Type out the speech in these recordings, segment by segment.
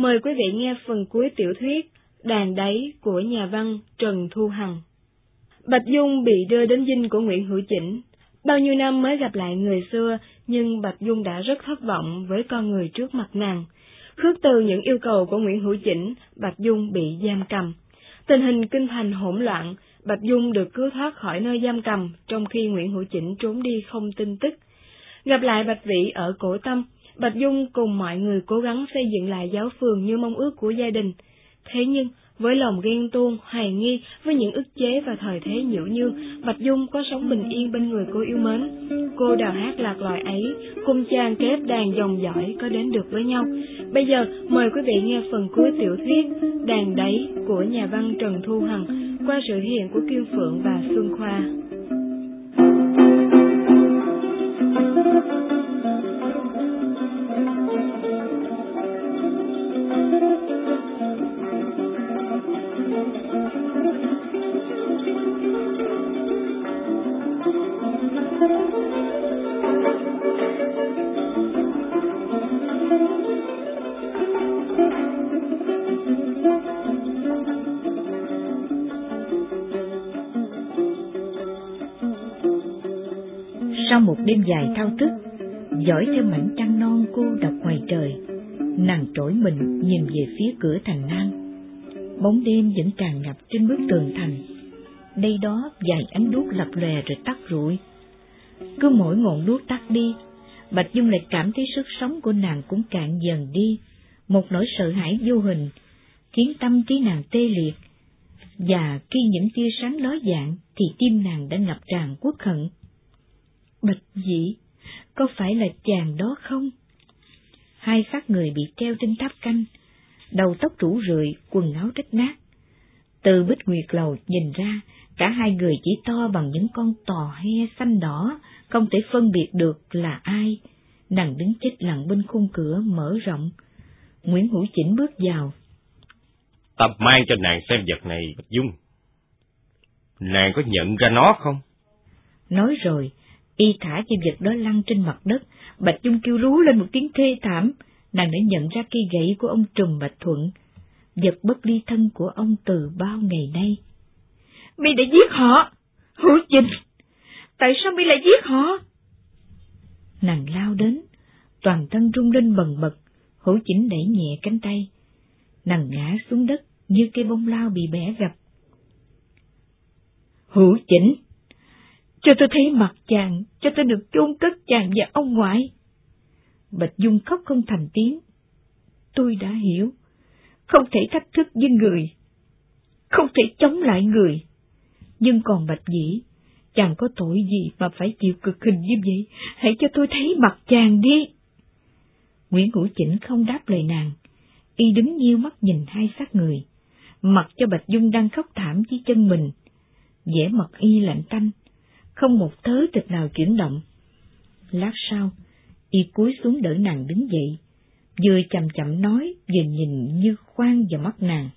mời quý vị nghe phần cuối tiểu thuyết Đàn đáy của nhà văn Trần Thu Hằng. Bạch Dung bị đưa đến dinh của Nguyễn Hữu Chỉnh. Bao nhiêu năm mới gặp lại người xưa, nhưng Bạch Dung đã rất thất vọng với con người trước mặt nàng. Khước từ những yêu cầu của Nguyễn Hữu Chỉnh, Bạch Dung bị giam cầm. Tình hình kinh thành hỗn loạn, Bạch Dung được cứu thoát khỏi nơi giam cầm, trong khi Nguyễn Hữu Chỉnh trốn đi không tin tức. Gặp lại Bạch Vĩ ở cổ tâm, Bạch Dung cùng mọi người cố gắng xây dựng lại giáo phường như mong ước của gia đình. Thế nhưng, với lòng ghen tuông, hoài nghi, với những ức chế và thời thế nhiễu như, Bạch Dung có sống bình yên bên người cô yêu mến. Cô đào hát lạc loài ấy, cùng chàng kép đàn dòng giỏi có đến được với nhau. Bây giờ, mời quý vị nghe phần cuối tiểu thuyết Đàn đáy của nhà văn Trần Thu Hằng qua sự hiện của Kiên Phượng và Xuân Khoa. Một đêm dài thao thức, dõi theo mảnh trăng non cô đọc ngoài trời, nàng trỗi mình nhìn về phía cửa thành nam. Bóng đêm vẫn tràn ngập trên bức tường thành. Đây đó vài ánh đuốc lập lòe rồi tắt rụi. Cứ mỗi ngọn đuốc tắt đi, Bạch Dung lại cảm thấy sức sống của nàng cũng cạn dần đi. Một nỗi sợ hãi vô hình, khiến tâm trí nàng tê liệt. Và khi những tia sáng ló dạng, thì tim nàng đã ngập tràn quốc hận. Bạch dĩ, có phải là chàng đó không? Hai xác người bị treo trên tháp canh, đầu tóc rủ rượi, quần áo rách nát. Từ bích nguyệt lầu nhìn ra, cả hai người chỉ to bằng những con tò he xanh đỏ, không thể phân biệt được là ai. Nàng đứng chết lặng bên khung cửa mở rộng. Nguyễn Hữu Chỉnh bước vào. Tập mang cho nàng xem vật này, Bạch Dung. Nàng có nhận ra nó không? Nói rồi, y thả chim vật đó lăn trên mặt đất, Bạch Dung kêu rú lên một tiếng thê thảm, nàng đã nhận ra cây gậy của ông Trùm Bạch Thuận, vật bất ly thân của ông từ bao ngày nay. Mi đã giết họ! Hữu Trình! Tại sao mi lại giết họ? Nàng lao đến, toàn thân rung lên bần bật, hữu chỉnh đẩy nhẹ cánh tay. Nàng ngã xuống đất như cây bông lao bị bẻ gập. Hữu chỉnh! Cho tôi thấy mặt chàng, cho tôi được chôn cất chàng và ông ngoại. Bạch Dung khóc không thành tiếng. Tôi đã hiểu, không thể thách thức với người, không thể chống lại người. Nhưng còn Bạch Dĩ, chàng có tội gì mà phải chịu cực hình như vậy, hãy cho tôi thấy mặt chàng đi. Nguyễn Hữu Chỉnh không đáp lời nàng, y đứng nhiêu mắt nhìn hai xác người, mặt cho Bạch Dung đang khóc thảm dưới chân mình, vẻ mặt y lạnh tanh, không một thớ thịt nào chuyển động. Lát sau, y cúi xuống đỡ nàng đứng dậy, vừa chậm chậm nói, vừa nhìn như khoan vào mắt nàng.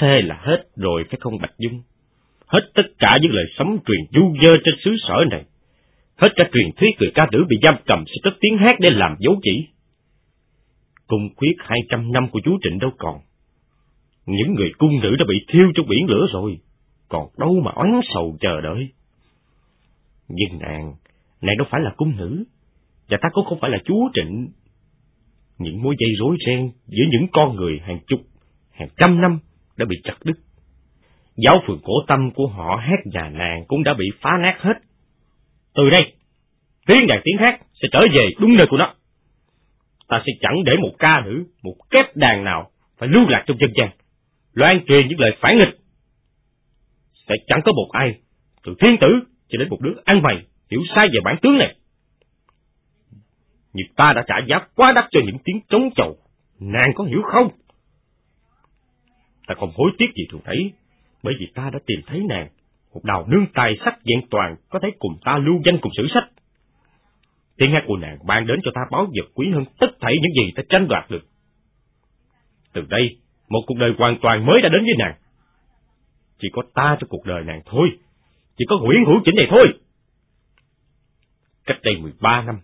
Thế là hết rồi phải không Bạch Dung? Hết tất cả những lời sấm truyền du dơ trên xứ sở này. Hết cả truyền thuyết người ca nữ bị giam cầm sẽ cất tiếng hát để làm dấu chỉ. Cung khuyết hai trăm năm của chú Trịnh đâu còn. Những người cung nữ đã bị thiêu trong biển lửa rồi, còn đâu mà oán sầu chờ đợi. Nhưng nàng, nàng đâu phải là cung nữ, và ta cũng không phải là chúa Trịnh. Những mối dây rối ren giữa những con người hàng chục, hàng trăm năm đã bị chặt đứt. Giáo phường cổ tâm của họ hát nhà nàng cũng đã bị phá nát hết. Từ đây, tiếng đàn tiếng hát sẽ trở về đúng nơi của nó. Ta sẽ chẳng để một ca nữ, một kép đàn nào phải lưu lạc trong dân gian, loan truyền những lời phản nghịch. Sẽ chẳng có một ai, từ thiên tử cho đến một đứa ăn mày, hiểu sai về bản tướng này. Nhưng ta đã trả giá quá đắt cho những tiếng chống chầu, nàng có hiểu không? Ta không hối tiếc gì thường thấy, bởi vì ta đã tìm thấy nàng, một đào nương tài sắc vẹn toàn có thể cùng ta lưu danh cùng sử sách. Tiếng hát của nàng ban đến cho ta báo vật quý hơn tất thảy những gì ta tranh đoạt được. Từ đây, một cuộc đời hoàn toàn mới đã đến với nàng. Chỉ có ta trong cuộc đời nàng thôi, chỉ có Nguyễn Hữu Chỉnh này thôi. Cách đây 13 năm,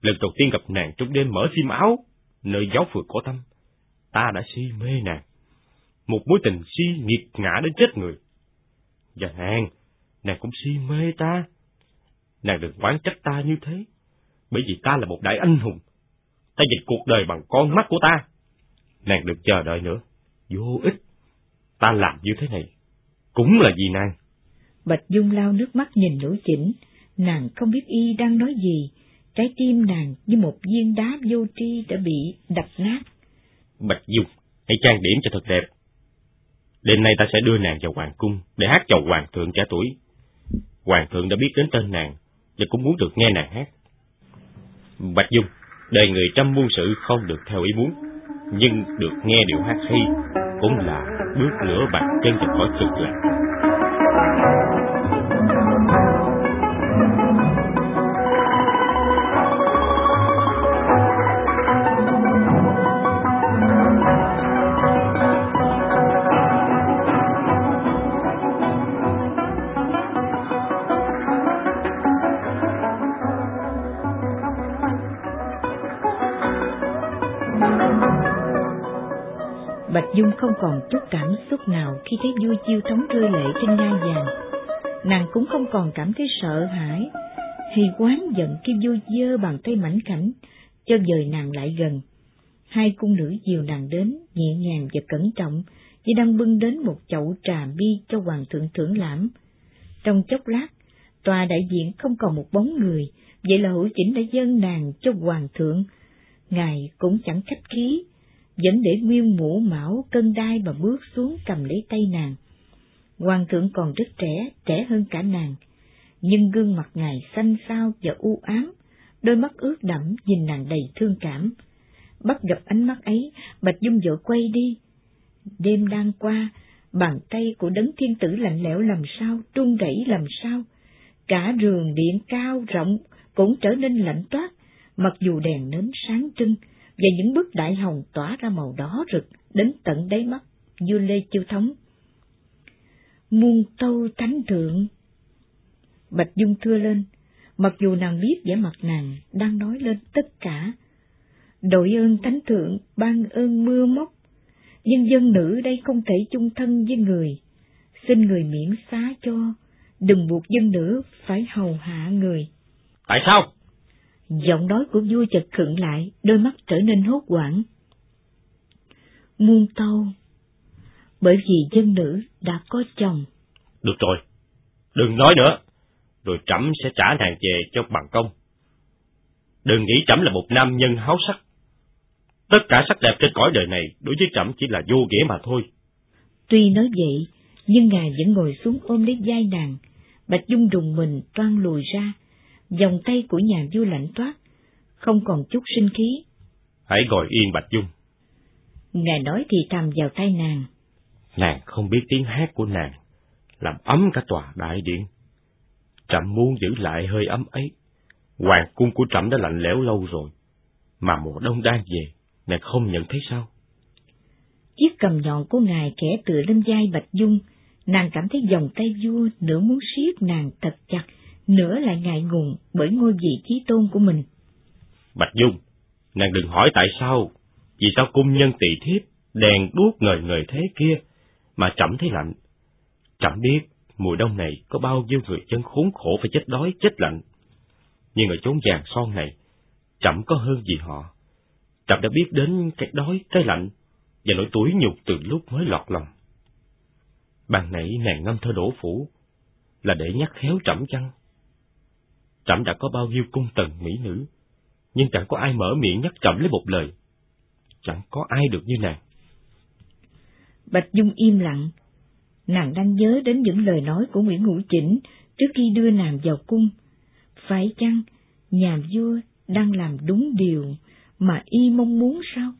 lần đầu tiên gặp nàng trong đêm mở xiêm áo, nơi giáo phường cổ tâm, ta đã si mê nàng. Một mối tình si nghiệt ngã đến chết người. Và nàng, nàng cũng si mê ta. Nàng đừng oán trách ta như thế, bởi vì ta là một đại anh hùng. Ta dịch cuộc đời bằng con mắt của ta. Nàng đừng chờ đợi nữa, vô ích. Ta làm như thế này, cũng là vì nàng. Bạch Dung lao nước mắt nhìn Lũ Chỉnh, nàng không biết y đang nói gì, trái tim nàng như một viên đá vô tri đã bị đập nát. Bạch Dung, hãy trang điểm cho thật đẹp. Đêm nay ta sẽ đưa nàng vào hoàng cung để hát cho hoàng thượng trẻ tuổi. Hoàng thượng đã biết đến tên nàng và cũng muốn được nghe nàng hát. Bạch Dung, đời người trăm muôn sự không được theo ý muốn, nhưng được nghe điệu hát hay cũng là bước nửa bạc trên vào khỏi cực lạc. Còn chút cảm xúc nào khi thấy vui chiêu thống rơi lệ trên ngai vàng. Nàng cũng không còn cảm thấy sợ hãi hay quán giận khi vui dơ bàn tay mảnh khảnh cho dời nàng lại gần. Hai cung nữ dìu nàng đến, nhẹ nhàng và cẩn trọng, như đang bưng đến một chậu trà bi cho hoàng thượng thưởng lãm. Trong chốc lát, tòa đại diện không còn một bóng người, vậy là hữu chỉnh đã dâng nàng cho hoàng thượng. Ngài cũng chẳng khách khí, vẫn để nguyên mũ mão cân đai mà bước xuống cầm lấy tay nàng. Hoàng thượng còn rất trẻ, trẻ hơn cả nàng, nhưng gương mặt ngài xanh xao và u ám, đôi mắt ướt đẫm nhìn nàng đầy thương cảm. Bắt gặp ánh mắt ấy, Bạch Dung vội quay đi. Đêm đang qua, bàn tay của đấng thiên tử lạnh lẽo làm sao, trung rẩy làm sao. Cả rường điện cao rộng cũng trở nên lạnh toát, mặc dù đèn nến sáng trưng, và những bức đại hồng tỏa ra màu đỏ rực đến tận đáy mắt vua Lê Chiêu Thống. Muôn tâu thánh thượng Bạch Dung thưa lên, mặc dù nàng biết vẻ mặt nàng đang nói lên tất cả. Đội ơn thánh thượng ban ơn mưa móc, nhưng dân nữ đây không thể chung thân với người. Xin người miễn xá cho, đừng buộc dân nữ phải hầu hạ người. Tại sao? Giọng nói của vua chợt khựng lại, đôi mắt trở nên hốt hoảng. Muôn tâu, bởi vì dân nữ đã có chồng. Được rồi, đừng nói nữa, rồi trẫm sẽ trả nàng về cho bằng công. Đừng nghĩ trẫm là một nam nhân háo sắc. Tất cả sắc đẹp trên cõi đời này đối với trẫm chỉ là vô nghĩa mà thôi. Tuy nói vậy, nhưng ngài vẫn ngồi xuống ôm lấy vai nàng, Bạch Dung đùng mình toan lùi ra, dòng tay của nhà vua lạnh toát, không còn chút sinh khí. Hãy ngồi yên Bạch Dung. Ngài nói thì thầm vào tay nàng. Nàng không biết tiếng hát của nàng, làm ấm cả tòa đại điện. Trẫm muốn giữ lại hơi ấm ấy. Hoàng cung của trẫm đã lạnh lẽo lâu rồi, mà mùa đông đang về, nàng không nhận thấy sao? Chiếc cầm nhọn của ngài kẻ tựa lên vai Bạch Dung, nàng cảm thấy vòng tay vua nửa muốn siết nàng thật chặt, nửa lại ngại ngùng bởi ngôi vị chí tôn của mình. Bạch Dung, nàng đừng hỏi tại sao, vì sao cung nhân tỳ thiếp, đèn đuốc ngời ngời thế kia, mà trẫm thấy lạnh. Trẫm biết mùa đông này có bao nhiêu người dân khốn khổ phải chết đói, chết lạnh. Nhưng ở chốn vàng son này, trẫm có hơn gì họ. Trẫm đã biết đến cái đói, cái lạnh, và nỗi tuổi nhục từ lúc mới lọt lòng. Ban nãy nàng ngâm thơ đổ phủ, là để nhắc khéo trẫm chăng? Trẫm đã có bao nhiêu cung tần mỹ nữ, nhưng chẳng có ai mở miệng nhắc trẫm lấy một lời. Chẳng có ai được như nàng. Bạch Dung im lặng, nàng đang nhớ đến những lời nói của Nguyễn ngũ Chỉnh trước khi đưa nàng vào cung. Phải chăng nhà vua đang làm đúng điều mà y mong muốn sao?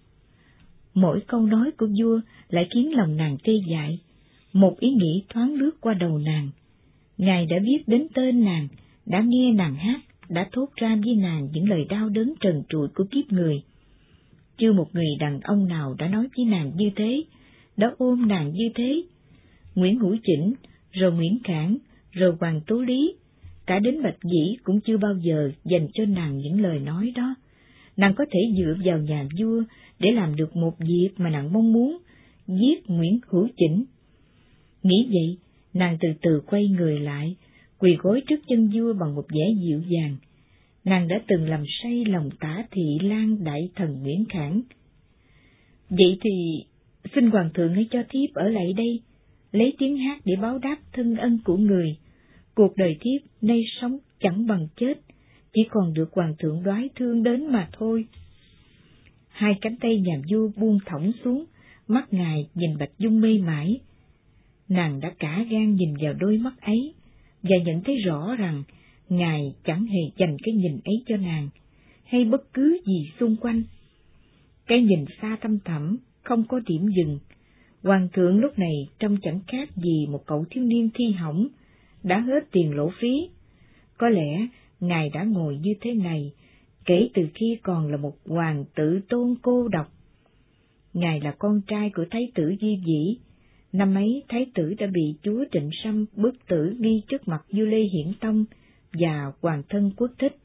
Mỗi câu nói của vua lại khiến lòng nàng tê dại, một ý nghĩ thoáng lướt qua đầu nàng. Ngài đã biết đến tên nàng, đã nghe nàng hát, đã thốt ra với nàng những lời đau đớn trần trụi của kiếp người. Chưa một người đàn ông nào đã nói với nàng như thế, đã ôm nàng như thế. Nguyễn Hữu Chỉnh, rồi Nguyễn Khảng, rồi Hoàng Tố Lý, cả đến Bạch Dĩ cũng chưa bao giờ dành cho nàng những lời nói đó. nàng có thể dựa vào nhà vua để làm được một việc mà nàng mong muốn, giết Nguyễn Hữu Chỉnh. Nghĩ vậy, nàng từ từ quay người lại, quỳ gối trước chân vua bằng một vẻ dịu dàng. Nàng đã từng làm say lòng tả thị lan đại thần Nguyễn Khảng. Vậy thì, xin hoàng thượng hãy cho thiếp ở lại đây, lấy tiếng hát để báo đáp thân ân của người. Cuộc đời thiếp nay sống chẳng bằng chết, chỉ còn được hoàng thượng đoái thương đến mà thôi. Hai cánh tay nhà vua buông thõng xuống, mắt ngài nhìn Bạch Dung mê mãi. Nàng đã cả gan nhìn vào đôi mắt ấy, và nhận thấy rõ rằng ngài chẳng hề dành cái nhìn ấy cho nàng, hay bất cứ gì xung quanh. Cái nhìn xa thăm thẳm, không có điểm dừng. Hoàng thượng lúc này trông chẳng khác gì một cậu thiếu niên thi hỏng, đã hết tiền lỗ phí. Có lẽ ngài đã ngồi như thế này kể từ khi còn là một hoàng tử tôn cô độc. Ngài là con trai của Thái tử Di Dĩ. Năm ấy Thái tử đã bị chúa Trịnh Sâm bức tử ngay trước mặt Du Lê Hiển Tông và hoàng thân quốc thích.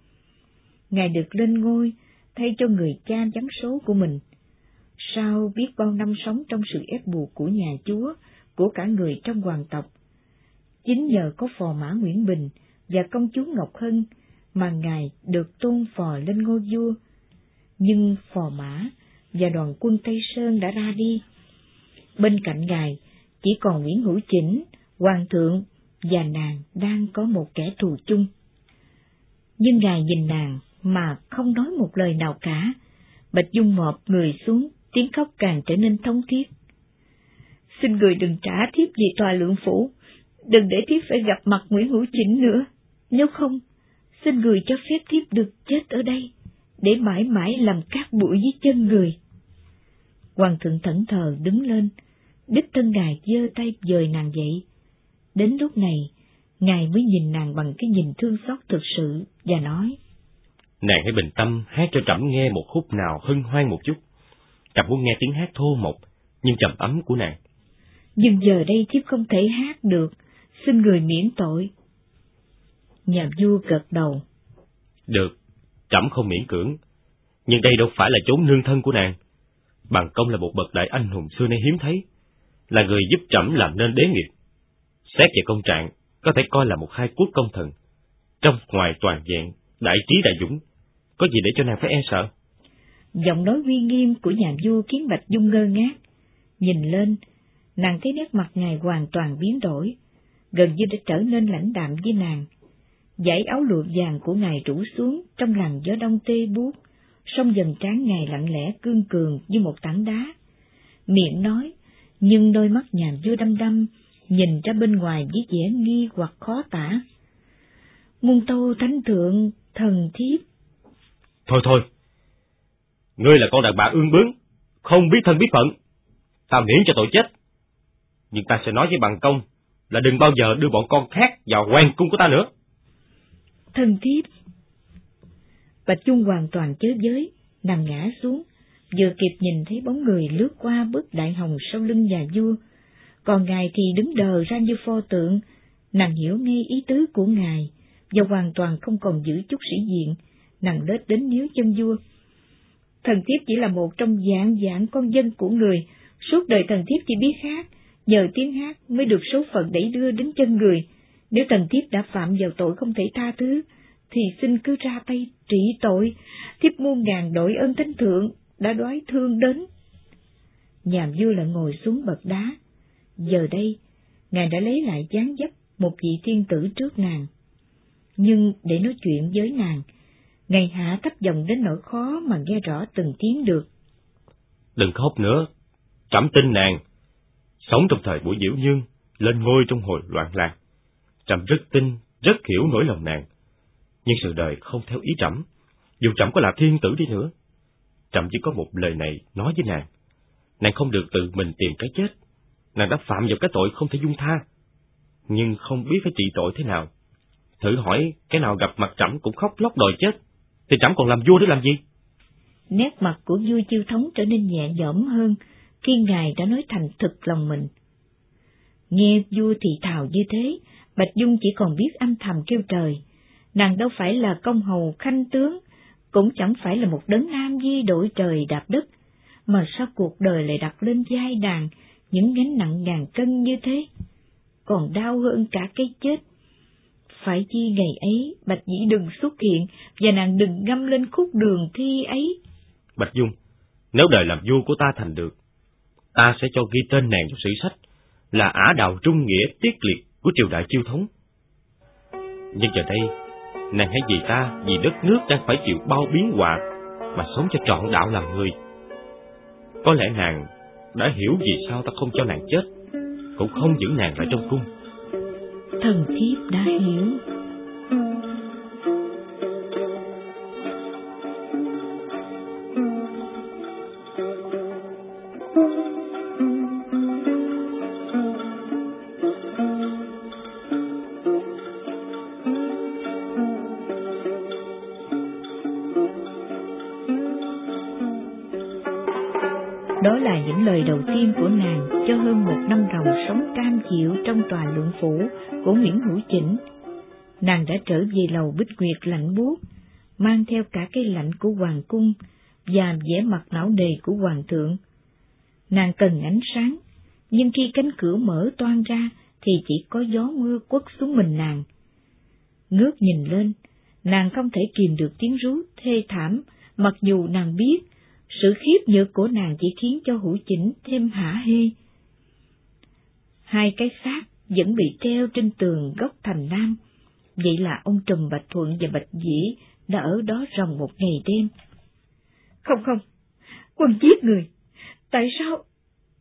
Ngài được lên ngôi thay cho người cha giám số của mình. Sau biết bao năm sống trong sự ép buộc của nhà chúa, của cả người trong hoàng tộc, chính nhờ có phò mã Nguyễn Bình và công chúa Ngọc Hân mà ngài được tôn phò lên ngôi vua. Nhưng phò mã và đoàn quân Tây Sơn đã ra đi. Bên cạnh ngài chỉ còn Nguyễn Hữu Chỉnh, Hoàng thượng và nàng đang có một kẻ thù chung. Nhưng ngài nhìn nàng mà không nói một lời nào cả. Bạch Dung mọp người xuống, tiếng khóc càng trở nên thống thiết. Xin người đừng trả thiếp về tòa lượng phủ, đừng để thiếp phải gặp mặt Nguyễn Hữu Chỉnh nữa, nếu không xin người cho phép thiếp được chết ở đây, để mãi mãi làm cát bụi dưới chân người. Hoàng thượng thẫn thờ đứng lên, đích thân ngài giơ tay dời nàng dậy. Đến lúc này, ngài mới nhìn nàng bằng cái nhìn thương xót thực sự và nói. Nàng hãy bình tâm hát cho trẫm nghe một khúc nào hân hoan một chút. Trẫm muốn nghe tiếng hát thô mộc, nhưng trầm ấm của nàng. Nhưng giờ đây thiếp không thể hát được, xin người miễn tội. Nhà vua gật đầu. Được, trẫm không miễn cưỡng, nhưng đây đâu phải là chốn nương thân của nàng. Bằng công là một bậc đại anh hùng xưa nay hiếm thấy, là người giúp trẫm làm nên đế nghiệp. Xét về công trạng, có thể coi là một hai quốc công thần. Trong ngoài toàn diện, đại trí đại dũng, có gì để cho nàng phải e sợ? Giọng nói uy nghiêm của nhà vua khiến Bạch Dung ngơ ngác. Nhìn lên, nàng thấy nét mặt ngài hoàn toàn biến đổi, gần như đã trở nên lãnh đạm với nàng. Dãy áo lụa vàng của ngài rủ xuống trong làn gió đông tê buốt, song dần trán ngài lặng lẽ cương cường như một tảng đá. Miệng nói, nhưng đôi mắt nhàn vua đăm đăm, nhìn ra bên ngoài với vẻ nghi hoặc khó tả. Muôn tô thánh thượng, thần thiếp. Thôi thôi, ngươi là con đàn bà ương bướng, không biết thân biết phận, ta miễn cho tội chết. Nhưng ta sẽ nói với bằng công là đừng bao giờ đưa bọn con khác vào quan cung của ta nữa thân thiếp. Bạch Chung hoàn toàn chớ giới, nằm ngã xuống, vừa kịp nhìn thấy bóng người lướt qua bức đại hồng sau lưng nhà vua, còn ngài thì đứng đờ ra như pho tượng, nàng hiểu ngay ý tứ của ngài, và hoàn toàn không còn giữ chút sĩ diện, nàng lết đến níu chân vua. Thần thiếp chỉ là một trong dạng dạng con dân của người, suốt đời thần thiếp chỉ biết hát, nhờ tiếng hát mới được số phận đẩy đưa đến chân người, nếu thần thiếp đã phạm vào tội không thể tha thứ, thì xin cứ ra tay trị tội, thiếp muôn ngàn đội ơn thánh thượng đã đói thương đến. Nhàm vua lại ngồi xuống bậc đá. Giờ đây, ngài đã lấy lại dáng dấp một vị thiên tử trước nàng. Nhưng để nói chuyện với nàng, ngài hạ thấp giọng đến nỗi khó mà nghe rõ từng tiếng được. Đừng khóc nữa, trẫm tin nàng. Sống trong thời buổi diễu dương, lên ngôi trong hồi loạn lạc. Trẫm rất tin, rất hiểu nỗi lòng nàng. Nhưng sự đời không theo ý trẫm, dù trẫm có là thiên tử đi nữa trầm chỉ có một lời này nói với nàng. Nàng không được tự mình tìm cái chết. Nàng đã phạm vào cái tội không thể dung tha. Nhưng không biết phải trị tội thế nào. Thử hỏi, cái nào gặp mặt trẫm cũng khóc lóc đòi chết, thì trẫm còn làm vua để làm gì? Nét mặt của vua chiêu thống trở nên nhẹ nhõm hơn khi ngài đã nói thành thực lòng mình. Nghe vua thì thào như thế, Bạch Dung chỉ còn biết âm thầm kêu trời, nàng đâu phải là công hầu khanh tướng, cũng chẳng phải là một đấng nam di đổi trời đạp đất, mà sao cuộc đời lại đặt lên vai đàn những gánh nặng ngàn cân như thế? Còn đau hơn cả cái chết. Phải chi ngày ấy Bạch Dĩ đừng xuất hiện và nàng đừng ngâm lên khúc đường thi ấy. Bạch Dung, nếu đời làm vua của ta thành được, ta sẽ cho ghi tên nàng trong sử sách là ả đào trung nghĩa tiết liệt của triều đại chiêu thống. Nhưng giờ đây, nàng hãy vì ta, vì đất nước đang phải chịu bao biến họa mà sống cho trọn đạo làm người. Có lẽ nàng đã hiểu vì sao ta không cho nàng chết, cũng không giữ nàng lại trong cung. Thần thiếp đã hiểu. Cho hơn một năm ròng sống cam chịu trong tòa lượng phủ của Nguyễn Hữu Chỉnh. Nàng đã trở về lầu Bích Nguyệt lạnh buốt, mang theo cả cái lạnh của Hoàng cung và vẻ mặt não nề của Hoàng thượng. Nàng cần ánh sáng, nhưng khi cánh cửa mở toan ra thì chỉ có gió mưa quất xuống mình nàng. Ngước nhìn lên, nàng không thể kìm được tiếng rú thê thảm, mặc dù nàng biết sự khiếp nhược của nàng chỉ khiến cho hữu chỉnh thêm hả hê. Hai cái xác vẫn bị treo trên tường góc thành nam, vậy là ông Trùm Bạch Thuận và Bạch Dĩ đã ở đó ròng một ngày đêm. Không không, quân giết người, tại sao,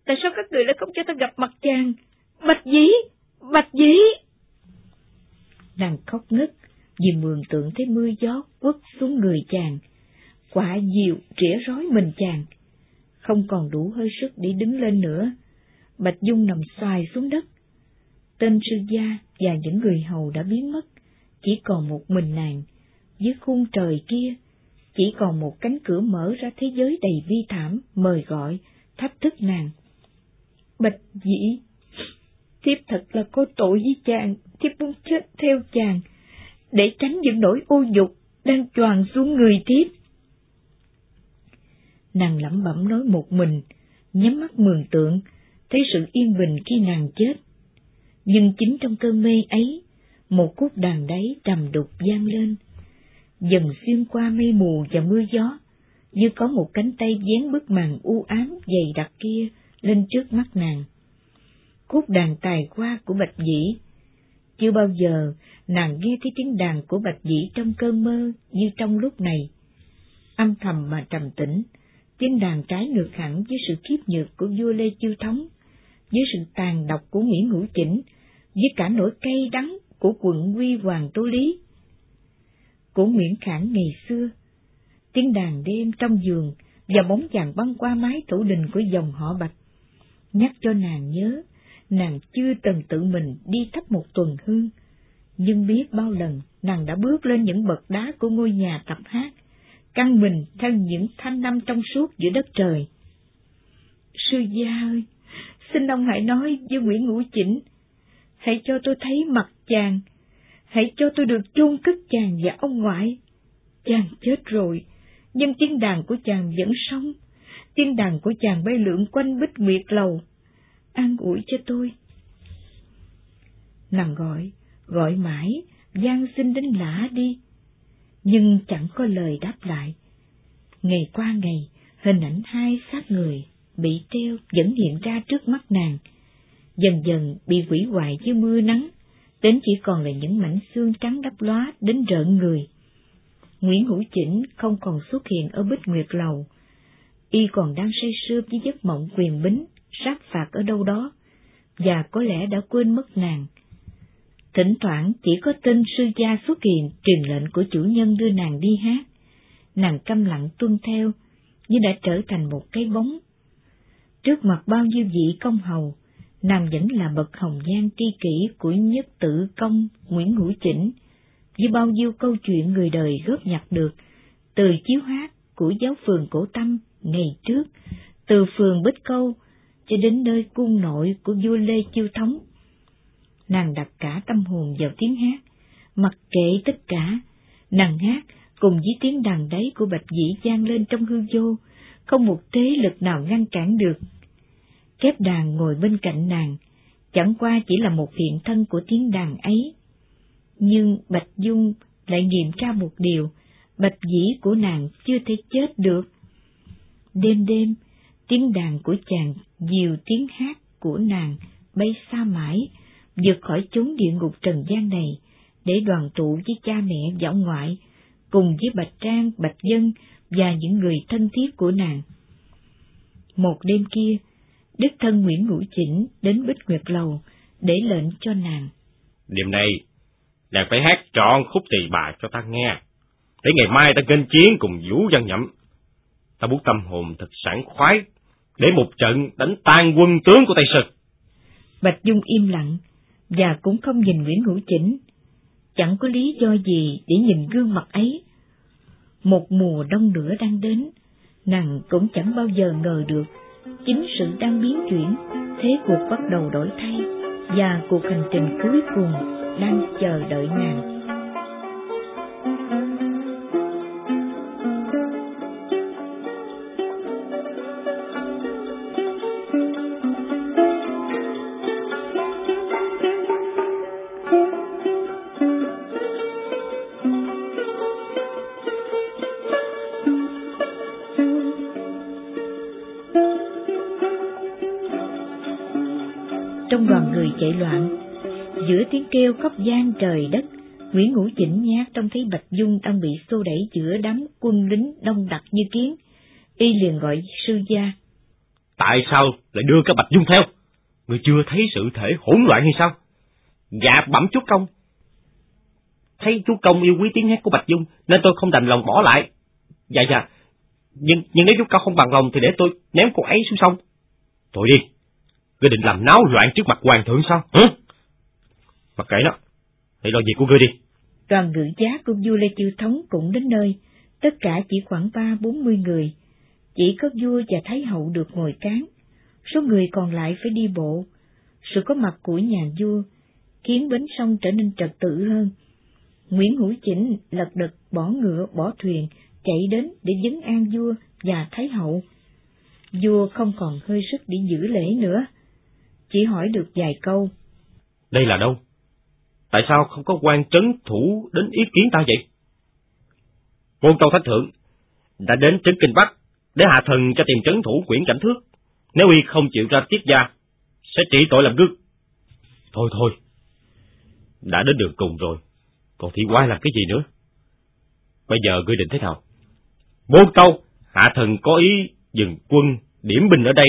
tại sao các người lại không cho ta gặp mặt chàng? Bạch Dĩ, Bạch Dĩ! Nàng khóc ngất vì mường tượng thấy mưa gió quất xuống người chàng quả diệu rỉa rói mình chàng. Không còn đủ hơi sức để đứng lên nữa. Bạch Dung nằm xoài xuống đất. Tên sư gia và những người hầu đã biến mất, chỉ còn một mình nàng. Dưới khung trời kia, chỉ còn một cánh cửa mở ra thế giới đầy vi thảm, mời gọi, thách thức nàng. Bạch dĩ, thiếp thật là có tội với chàng, thiếp muốn chết theo chàng, để tránh những nỗi ô nhục đang tròn xuống người thiếp. Nàng lẩm bẩm nói một mình, nhắm mắt mường tượng, thấy sự yên bình khi nàng chết. Nhưng chính trong cơn mê ấy, một khúc đàn đáy trầm đục vang lên, dần xuyên qua mây mù và mưa gió, như có một cánh tay dán bức màn u ám dày đặc kia lên trước mắt nàng. Khúc đàn tài qua của Bạch Dĩ Chưa bao giờ nàng nghe thấy tiếng đàn của Bạch Dĩ trong cơn mơ như trong lúc này. Âm thầm mà trầm tĩnh, tiếng đàn trái ngược hẳn với sự kiếp nhược của vua Lê Chiêu Thống, với sự tàn độc của Nguyễn Hữu Chỉnh, với cả nỗi cay đắng của quận Quy Hoàng Tô Lý. Của Nguyễn Khảng ngày xưa, tiếng đàn đêm trong giường và bóng chàng băng qua mái tổ đình của dòng họ Bạch, nhắc cho nàng nhớ, nàng chưa từng tự mình đi thắp một tuần hương, nhưng biết bao lần nàng đã bước lên những bậc đá của ngôi nhà tập hát, căng mình theo những thanh năm trong suốt giữa đất trời. Sư gia ơi, xin ông hãy nói với Nguyễn Ngũ Chỉnh, hãy cho tôi thấy mặt chàng, hãy cho tôi được chôn cất chàng và ông ngoại. Chàng chết rồi, nhưng tiếng đàn của chàng vẫn sống, tiếng đàn của chàng bay lượn quanh bích nguyệt lầu, an ủi cho tôi. Nàng gọi, gọi mãi, gian xin đến lã đi nhưng chẳng có lời đáp lại. Ngày qua ngày, hình ảnh hai xác người bị treo vẫn hiện ra trước mắt nàng, dần dần bị hủy hoại dưới mưa nắng, đến chỉ còn là những mảnh xương trắng đắp lóa đến rợn người. Nguyễn Hữu Chỉnh không còn xuất hiện ở Bích Nguyệt Lầu, y còn đang say sưa với giấc mộng quyền bính, sát phạt ở đâu đó, và có lẽ đã quên mất nàng. Thỉnh thoảng chỉ có tên sư gia xuất hiện truyền lệnh của chủ nhân đưa nàng đi hát. Nàng câm lặng tuân theo, như đã trở thành một cái bóng. Trước mặt bao nhiêu vị công hầu, nàng vẫn là bậc hồng nhan tri kỷ của nhất tử công Nguyễn Hữu Chỉnh, với bao nhiêu câu chuyện người đời góp nhặt được, từ chiếu hát của giáo phường cổ tâm ngày trước, từ phường Bích Câu cho đến nơi cung nội của vua Lê Chiêu Thống nàng đặt cả tâm hồn vào tiếng hát, mặc kệ tất cả, nàng hát cùng với tiếng đàn đáy của bạch dĩ gian lên trong hư vô, không một thế lực nào ngăn cản được. Kép đàn ngồi bên cạnh nàng, chẳng qua chỉ là một hiện thân của tiếng đàn ấy. Nhưng Bạch Dung lại nghiệm ra một điều, bạch dĩ của nàng chưa thể chết được. Đêm đêm, tiếng đàn của chàng nhiều tiếng hát của nàng bay xa mãi, vượt khỏi chốn địa ngục trần gian này, để đoàn tụ với cha mẹ dạo ngoại, cùng với Bạch Trang, Bạch Dân và những người thân thiết của nàng. Một đêm kia, Đức thân Nguyễn Ngũ Chỉnh đến Bích Nguyệt Lầu để lệnh cho nàng. Đêm nay, nàng phải hát trọn khúc tỳ bà cho ta nghe, để ngày mai ta kênh chiến cùng Vũ Văn Nhậm. Ta muốn tâm hồn thật sảng khoái, để một trận đánh tan quân tướng của Tây Sơn. Bạch Dung im lặng, và cũng không nhìn Nguyễn Hữu Chỉnh. Chẳng có lý do gì để nhìn gương mặt ấy. Một mùa đông nữa đang đến, nàng cũng chẳng bao giờ ngờ được, chính sự đang biến chuyển, thế cuộc bắt đầu đổi thay, và cuộc hành trình cuối cùng đang chờ đợi nàng. Khóc gian trời đất, Nguyễn Ngũ Chỉnh nhát trông thấy Bạch Dung đang bị xô đẩy giữa đám quân lính đông đặc như kiến. Y liền gọi sư gia. Tại sao lại đưa cả Bạch Dung theo? Người chưa thấy sự thể hỗn loạn hay sao? Dạ bẩm chú công. Thấy chú công yêu quý tiếng hát của Bạch Dung nên tôi không đành lòng bỏ lại. Dạ dạ, nhưng nhưng nếu chú công không bằng lòng thì để tôi ném cô ấy xuống sông. Thôi đi, Ngươi định làm náo loạn trước mặt hoàng thượng sao? Hả? Mặc kệ nó, hãy lo việc của ngươi đi. Đoàn ngự giá của vua Lê Chiêu Thống cũng đến nơi, tất cả chỉ khoảng ba bốn mươi người. Chỉ có vua và Thái hậu được ngồi cán, số người còn lại phải đi bộ. Sự có mặt của nhà vua khiến bến sông trở nên trật tự hơn. Nguyễn Hữu Chỉnh lật đật bỏ ngựa bỏ thuyền chạy đến để vấn an vua và Thái hậu. Vua không còn hơi sức để giữ lễ nữa chỉ hỏi được vài câu. Đây là đâu? Tại sao không có quan trấn thủ đến ý kiến ta vậy? Ngôn Tâu Thánh Thượng đã đến trấn Kinh Bắc để hạ thần cho tìm trấn thủ quyển cảnh thước. Nếu y không chịu ra tiết gia, sẽ trị tội làm gương. Thôi thôi, đã đến đường cùng rồi, còn thì quay làm cái gì nữa? Bây giờ ngươi định thế nào? Môn Tâu, hạ thần có ý dừng quân điểm binh ở đây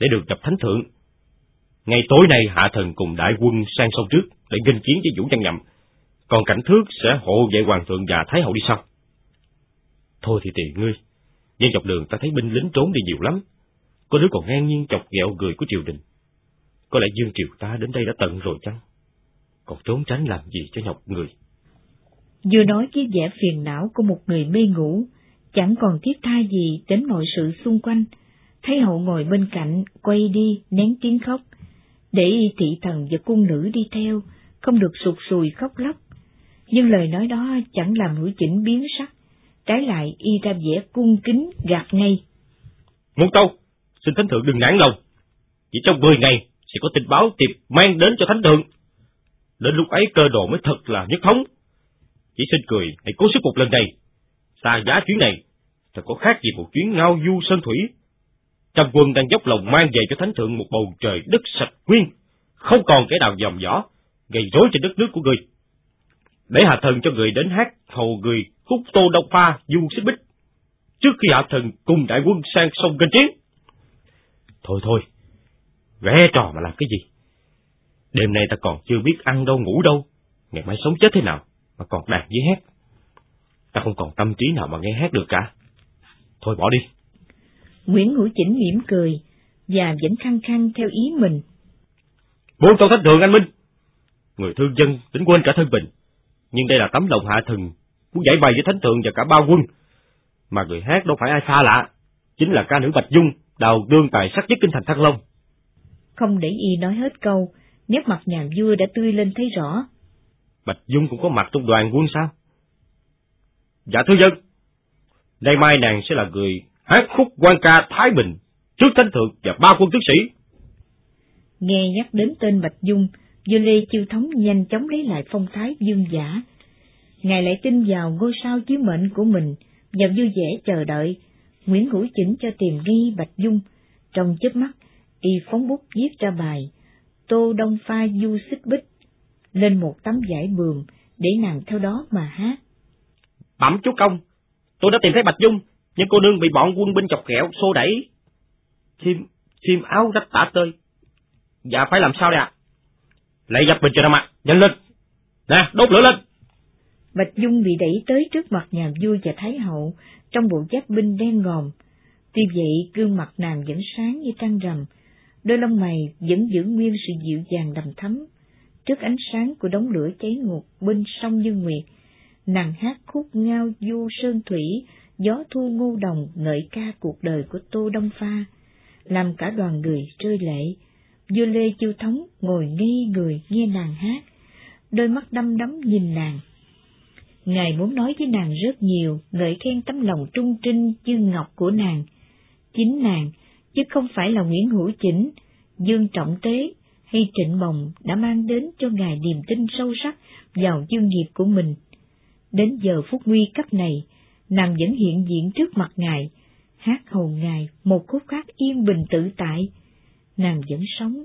để được gặp thánh thượng Ngày tối nay hạ thần cùng đại quân sang sông trước để nghênh chiến với Vũ Văn Nhậm, còn cảnh thước sẽ hộ vệ hoàng thượng và thái hậu đi sau. Thôi thì tùy ngươi, nhưng dọc đường ta thấy binh lính trốn đi nhiều lắm, có đứa còn ngang nhiên chọc ghẹo người của triều đình. Có lẽ dương triều ta đến đây đã tận rồi chăng? Còn trốn tránh làm gì cho nhọc người? Vừa nói với vẻ phiền não của một người mê ngủ, chẳng còn thiết tha gì đến mọi sự xung quanh. Thái hậu ngồi bên cạnh, quay đi, nén tiếng khóc, để thị thần và cung nữ đi theo, không được sụt sùi khóc lóc. Nhưng lời nói đó chẳng làm hữu chỉnh biến sắc, trái lại y ra vẻ cung kính gạt ngay. Muốn tâu, xin thánh thượng đừng nản lòng, chỉ trong mười ngày sẽ có tình báo tiệp mang đến cho thánh thượng. Đến lúc ấy cơ đồ mới thật là nhất thống. Chỉ xin cười, hãy cố sức một lần này. Xa giá chuyến này, thật có khác gì một chuyến ngao du sơn thủy Trăm quân đang dốc lòng mang về cho thánh thượng một bầu trời đất sạch nguyên, không còn kẻ nào dòm võ, gây rối trên đất nước của người. Để hạ thần cho người đến hát hầu người khúc tô đông pha du xích bích, trước khi hạ thần cùng đại quân sang sông kênh chiến. Thôi thôi, vẽ trò mà làm cái gì? Đêm nay ta còn chưa biết ăn đâu ngủ đâu, ngày mai sống chết thế nào mà còn đàn với hát. Ta không còn tâm trí nào mà nghe hát được cả. Thôi bỏ đi. Nguyễn Hữu Chỉnh mỉm cười, và vẫn khăng khăng theo ý mình. Muốn tâu thánh thượng anh Minh! Người thương dân tính quên cả thân mình, nhưng đây là tấm lòng hạ thần, muốn giải bày với thánh thượng và cả ba quân. Mà người hát đâu phải ai xa lạ, chính là ca nữ Bạch Dung, đào đương tài sắc nhất kinh thành Thăng Long. Không để y nói hết câu, nét mặt nhà vua đã tươi lên thấy rõ. Bạch Dung cũng có mặt trong đoàn quân sao? Dạ thưa dân. Nay mai nàng sẽ là người hát khúc quan ca Thái Bình trước thánh thượng và ba quân tướng sĩ. Nghe nhắc đến tên Bạch Dung, Vua Lê Chiêu Thống nhanh chóng lấy lại phong thái dương giả. Ngài lại tin vào ngôi sao chiếu mệnh của mình và vui vẻ chờ đợi. Nguyễn Hữu Chỉnh cho tìm ghi Bạch Dung. Trong chớp mắt, y phóng bút viết ra bài Tô Đông Pha Du Xích Bích lên một tấm vải bường để nàng theo đó mà hát. Bẩm chú công, tôi đã tìm thấy Bạch Dung, nhưng cô nương bị bọn quân binh chọc ghẹo, xô đẩy. Chim, chim áo rách tả tơi. Dạ phải làm sao đây ạ? Lấy dập bình cho nó mặt, nhanh lên. Nè, đốt lửa lên. Bạch Dung bị đẩy tới trước mặt nhà vua và Thái hậu trong bộ giáp binh đen ngòm. Tuy vậy, gương mặt nàng vẫn sáng như trăng rằm, đôi lông mày vẫn giữ nguyên sự dịu dàng đầm thắm. Trước ánh sáng của đống lửa cháy ngục bên sông Như Nguyệt, nàng hát khúc ngao du sơn thủy, gió thu ngô đồng ngợi ca cuộc đời của Tô Đông Pha, làm cả đoàn người rơi lệ. Vua Lê Chiêu Thống ngồi nghe người nghe nàng hát, đôi mắt đăm đắm nhìn nàng. Ngài muốn nói với nàng rất nhiều, ngợi khen tấm lòng trung trinh chương ngọc của nàng. Chính nàng, chứ không phải là Nguyễn Hữu Chỉnh, Dương Trọng Tế hay Trịnh Bồng đã mang đến cho Ngài niềm tin sâu sắc vào dương nghiệp của mình. Đến giờ phút nguy cấp này, nàng vẫn hiện diện trước mặt Ngài, hát hầu Ngài một khúc khác yên bình tự tại. Nàng vẫn sống,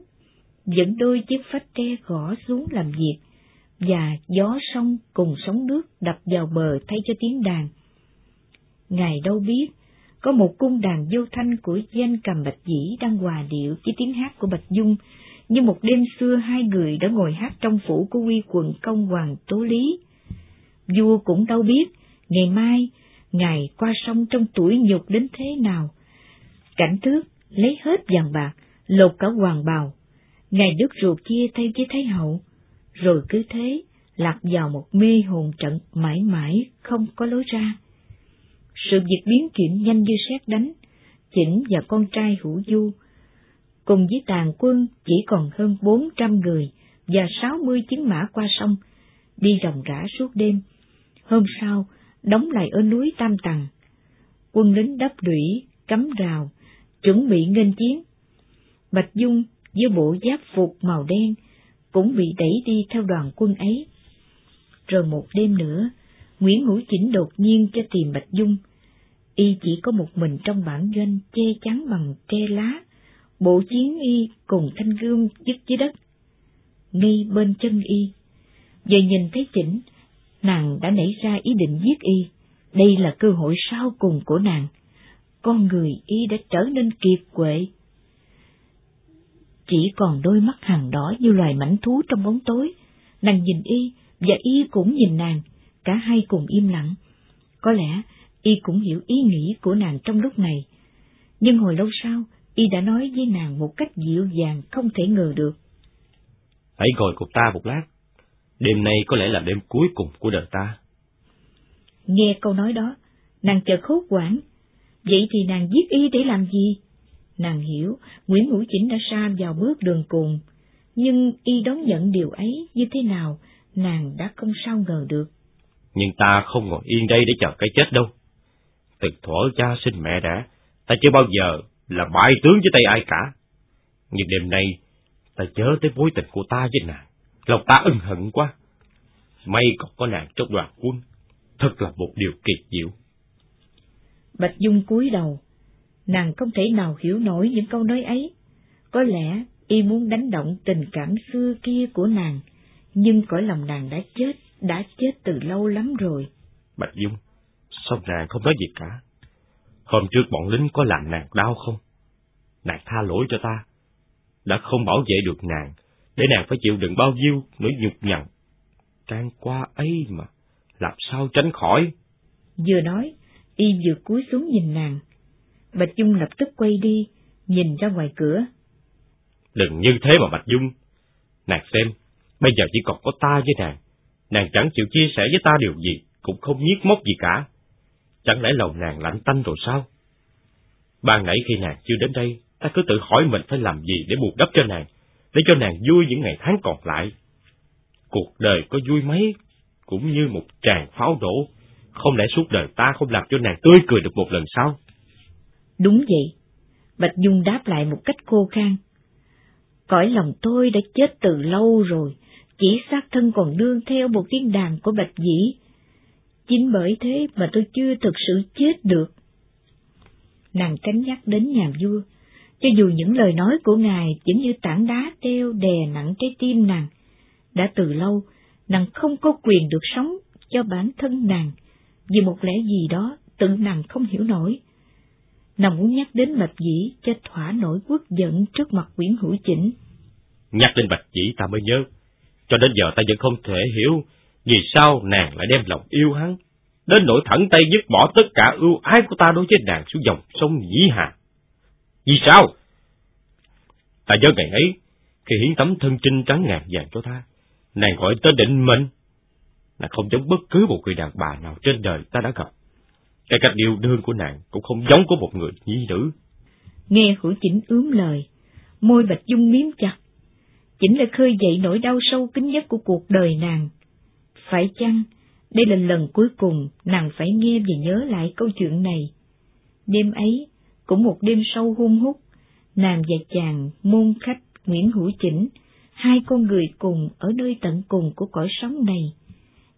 vẫn đôi chiếc phách tre gõ xuống làm việc, và gió sông cùng sóng nước đập vào bờ thay cho tiếng đàn. Ngài đâu biết, có một cung đàn vô thanh của danh cầm bạch dĩ đang hòa điệu với tiếng hát của bạch dung, như một đêm xưa hai người đã ngồi hát trong phủ của quy quần công hoàng tố lý. Vua cũng đâu biết, ngày mai, ngài qua sông trong tuổi nhục đến thế nào. Cảnh thước lấy hết vàng bạc, lột cả hoàng bào, ngài đứt ruột chia thay với Thái Hậu, rồi cứ thế lạc vào một mê hồn trận mãi mãi không có lối ra. Sự việc biến chuyển nhanh như xét đánh, chỉnh và con trai hữu du, cùng với tàn quân chỉ còn hơn bốn trăm người và sáu mươi chiến mã qua sông, đi ròng rã suốt đêm. Hôm sau, đóng lại ở núi Tam Tầng. Quân lính đắp lũy, cắm rào, chuẩn bị nghênh chiến. Bạch Dung với bộ giáp phục màu đen cũng bị đẩy đi theo đoàn quân ấy. Rồi một đêm nữa, Nguyễn Hữu Chỉnh đột nhiên cho tìm Bạch Dung. Y chỉ có một mình trong bản doanh che chắn bằng tre lá, bộ chiến y cùng thanh gươm dứt dưới đất. Ngay bên chân y, giờ nhìn thấy Chỉnh, nàng đã nảy ra ý định giết y. Đây là cơ hội sau cùng của nàng. Con người y đã trở nên kiệt quệ chỉ còn đôi mắt hằng đỏ như loài mảnh thú trong bóng tối. Nàng nhìn y, và y cũng nhìn nàng, cả hai cùng im lặng. Có lẽ y cũng hiểu ý nghĩ của nàng trong lúc này. Nhưng hồi lâu sau, y đã nói với nàng một cách dịu dàng không thể ngờ được. Hãy ngồi cùng ta một lát. Đêm nay có lẽ là đêm cuối cùng của đời ta. Nghe câu nói đó, nàng chợt hốt quảng. Vậy thì nàng giết y để làm gì? Nàng hiểu Nguyễn Hữu Chỉnh đã sa vào bước đường cùng, nhưng y đón nhận điều ấy như thế nào, nàng đã không sao ngờ được. Nhưng ta không ngồi yên đây để chờ cái chết đâu. Từ thuở cha sinh mẹ đã, ta chưa bao giờ là bại tướng với tay ai cả. Nhưng đêm nay, ta nhớ tới mối tình của ta với nàng, lòng ta ân hận quá. May còn có nàng trong đoàn quân, thật là một điều kỳ diệu. Bạch Dung cúi đầu, nàng không thể nào hiểu nổi những câu nói ấy. Có lẽ y muốn đánh động tình cảm xưa kia của nàng, nhưng cõi lòng nàng đã chết, đã chết từ lâu lắm rồi. Bạch Dung, sao nàng không nói gì cả? Hôm trước bọn lính có làm nàng đau không? Nàng tha lỗi cho ta, đã không bảo vệ được nàng, để nàng phải chịu đựng bao nhiêu nỗi nhục nhằn. Trang qua ấy mà, làm sao tránh khỏi? Vừa nói, y vừa cúi xuống nhìn nàng, Bạch Dung lập tức quay đi, nhìn ra ngoài cửa. Đừng như thế mà Bạch Dung. Nàng xem, bây giờ chỉ còn có ta với nàng. Nàng chẳng chịu chia sẻ với ta điều gì, cũng không nhiếc móc gì cả. Chẳng lẽ lòng nàng lạnh tanh rồi sao? Ban nãy khi nàng chưa đến đây, ta cứ tự hỏi mình phải làm gì để bù đắp cho nàng, để cho nàng vui những ngày tháng còn lại. Cuộc đời có vui mấy, cũng như một tràng pháo đổ, Không lẽ suốt đời ta không làm cho nàng tươi cười được một lần sao? Đúng vậy. Bạch Dung đáp lại một cách khô khan. Cõi lòng tôi đã chết từ lâu rồi, chỉ xác thân còn đương theo một tiếng đàn của Bạch Dĩ. Chính bởi thế mà tôi chưa thực sự chết được. Nàng cánh nhắc đến nhà vua, cho dù những lời nói của ngài giống như tảng đá treo đè nặng trái tim nàng. Đã từ lâu, nàng không có quyền được sống cho bản thân nàng, vì một lẽ gì đó tự nàng không hiểu nổi. Nàng muốn nhắc đến Bạch Dĩ cho thỏa nổi quốc giận trước mặt Nguyễn Hữu Chỉnh. Nhắc đến Bạch Dĩ ta mới nhớ, cho đến giờ ta vẫn không thể hiểu vì sao nàng lại đem lòng yêu hắn, đến nỗi thẳng tay dứt bỏ tất cả ưu ái của ta đối với nàng xuống dòng sông Nhĩ Hà. Vì sao? Ta nhớ ngày ấy, khi hiến tấm thân trinh trắng ngàn vàng cho ta, nàng gọi tới định mệnh. Nàng không giống bất cứ một người đàn bà nào trên đời ta đã gặp. Cái cách điều đương của nàng cũng không giống của một người nhi nữ. Nghe hữu chỉnh ướm lời, môi bạch dung miếm chặt. Chỉnh là khơi dậy nỗi đau sâu kín nhất của cuộc đời nàng. Phải chăng, đây là lần cuối cùng nàng phải nghe và nhớ lại câu chuyện này. Đêm ấy, cũng một đêm sâu hung hút, nàng và chàng môn khách Nguyễn Hữu Chỉnh, hai con người cùng ở nơi tận cùng của cõi sống này.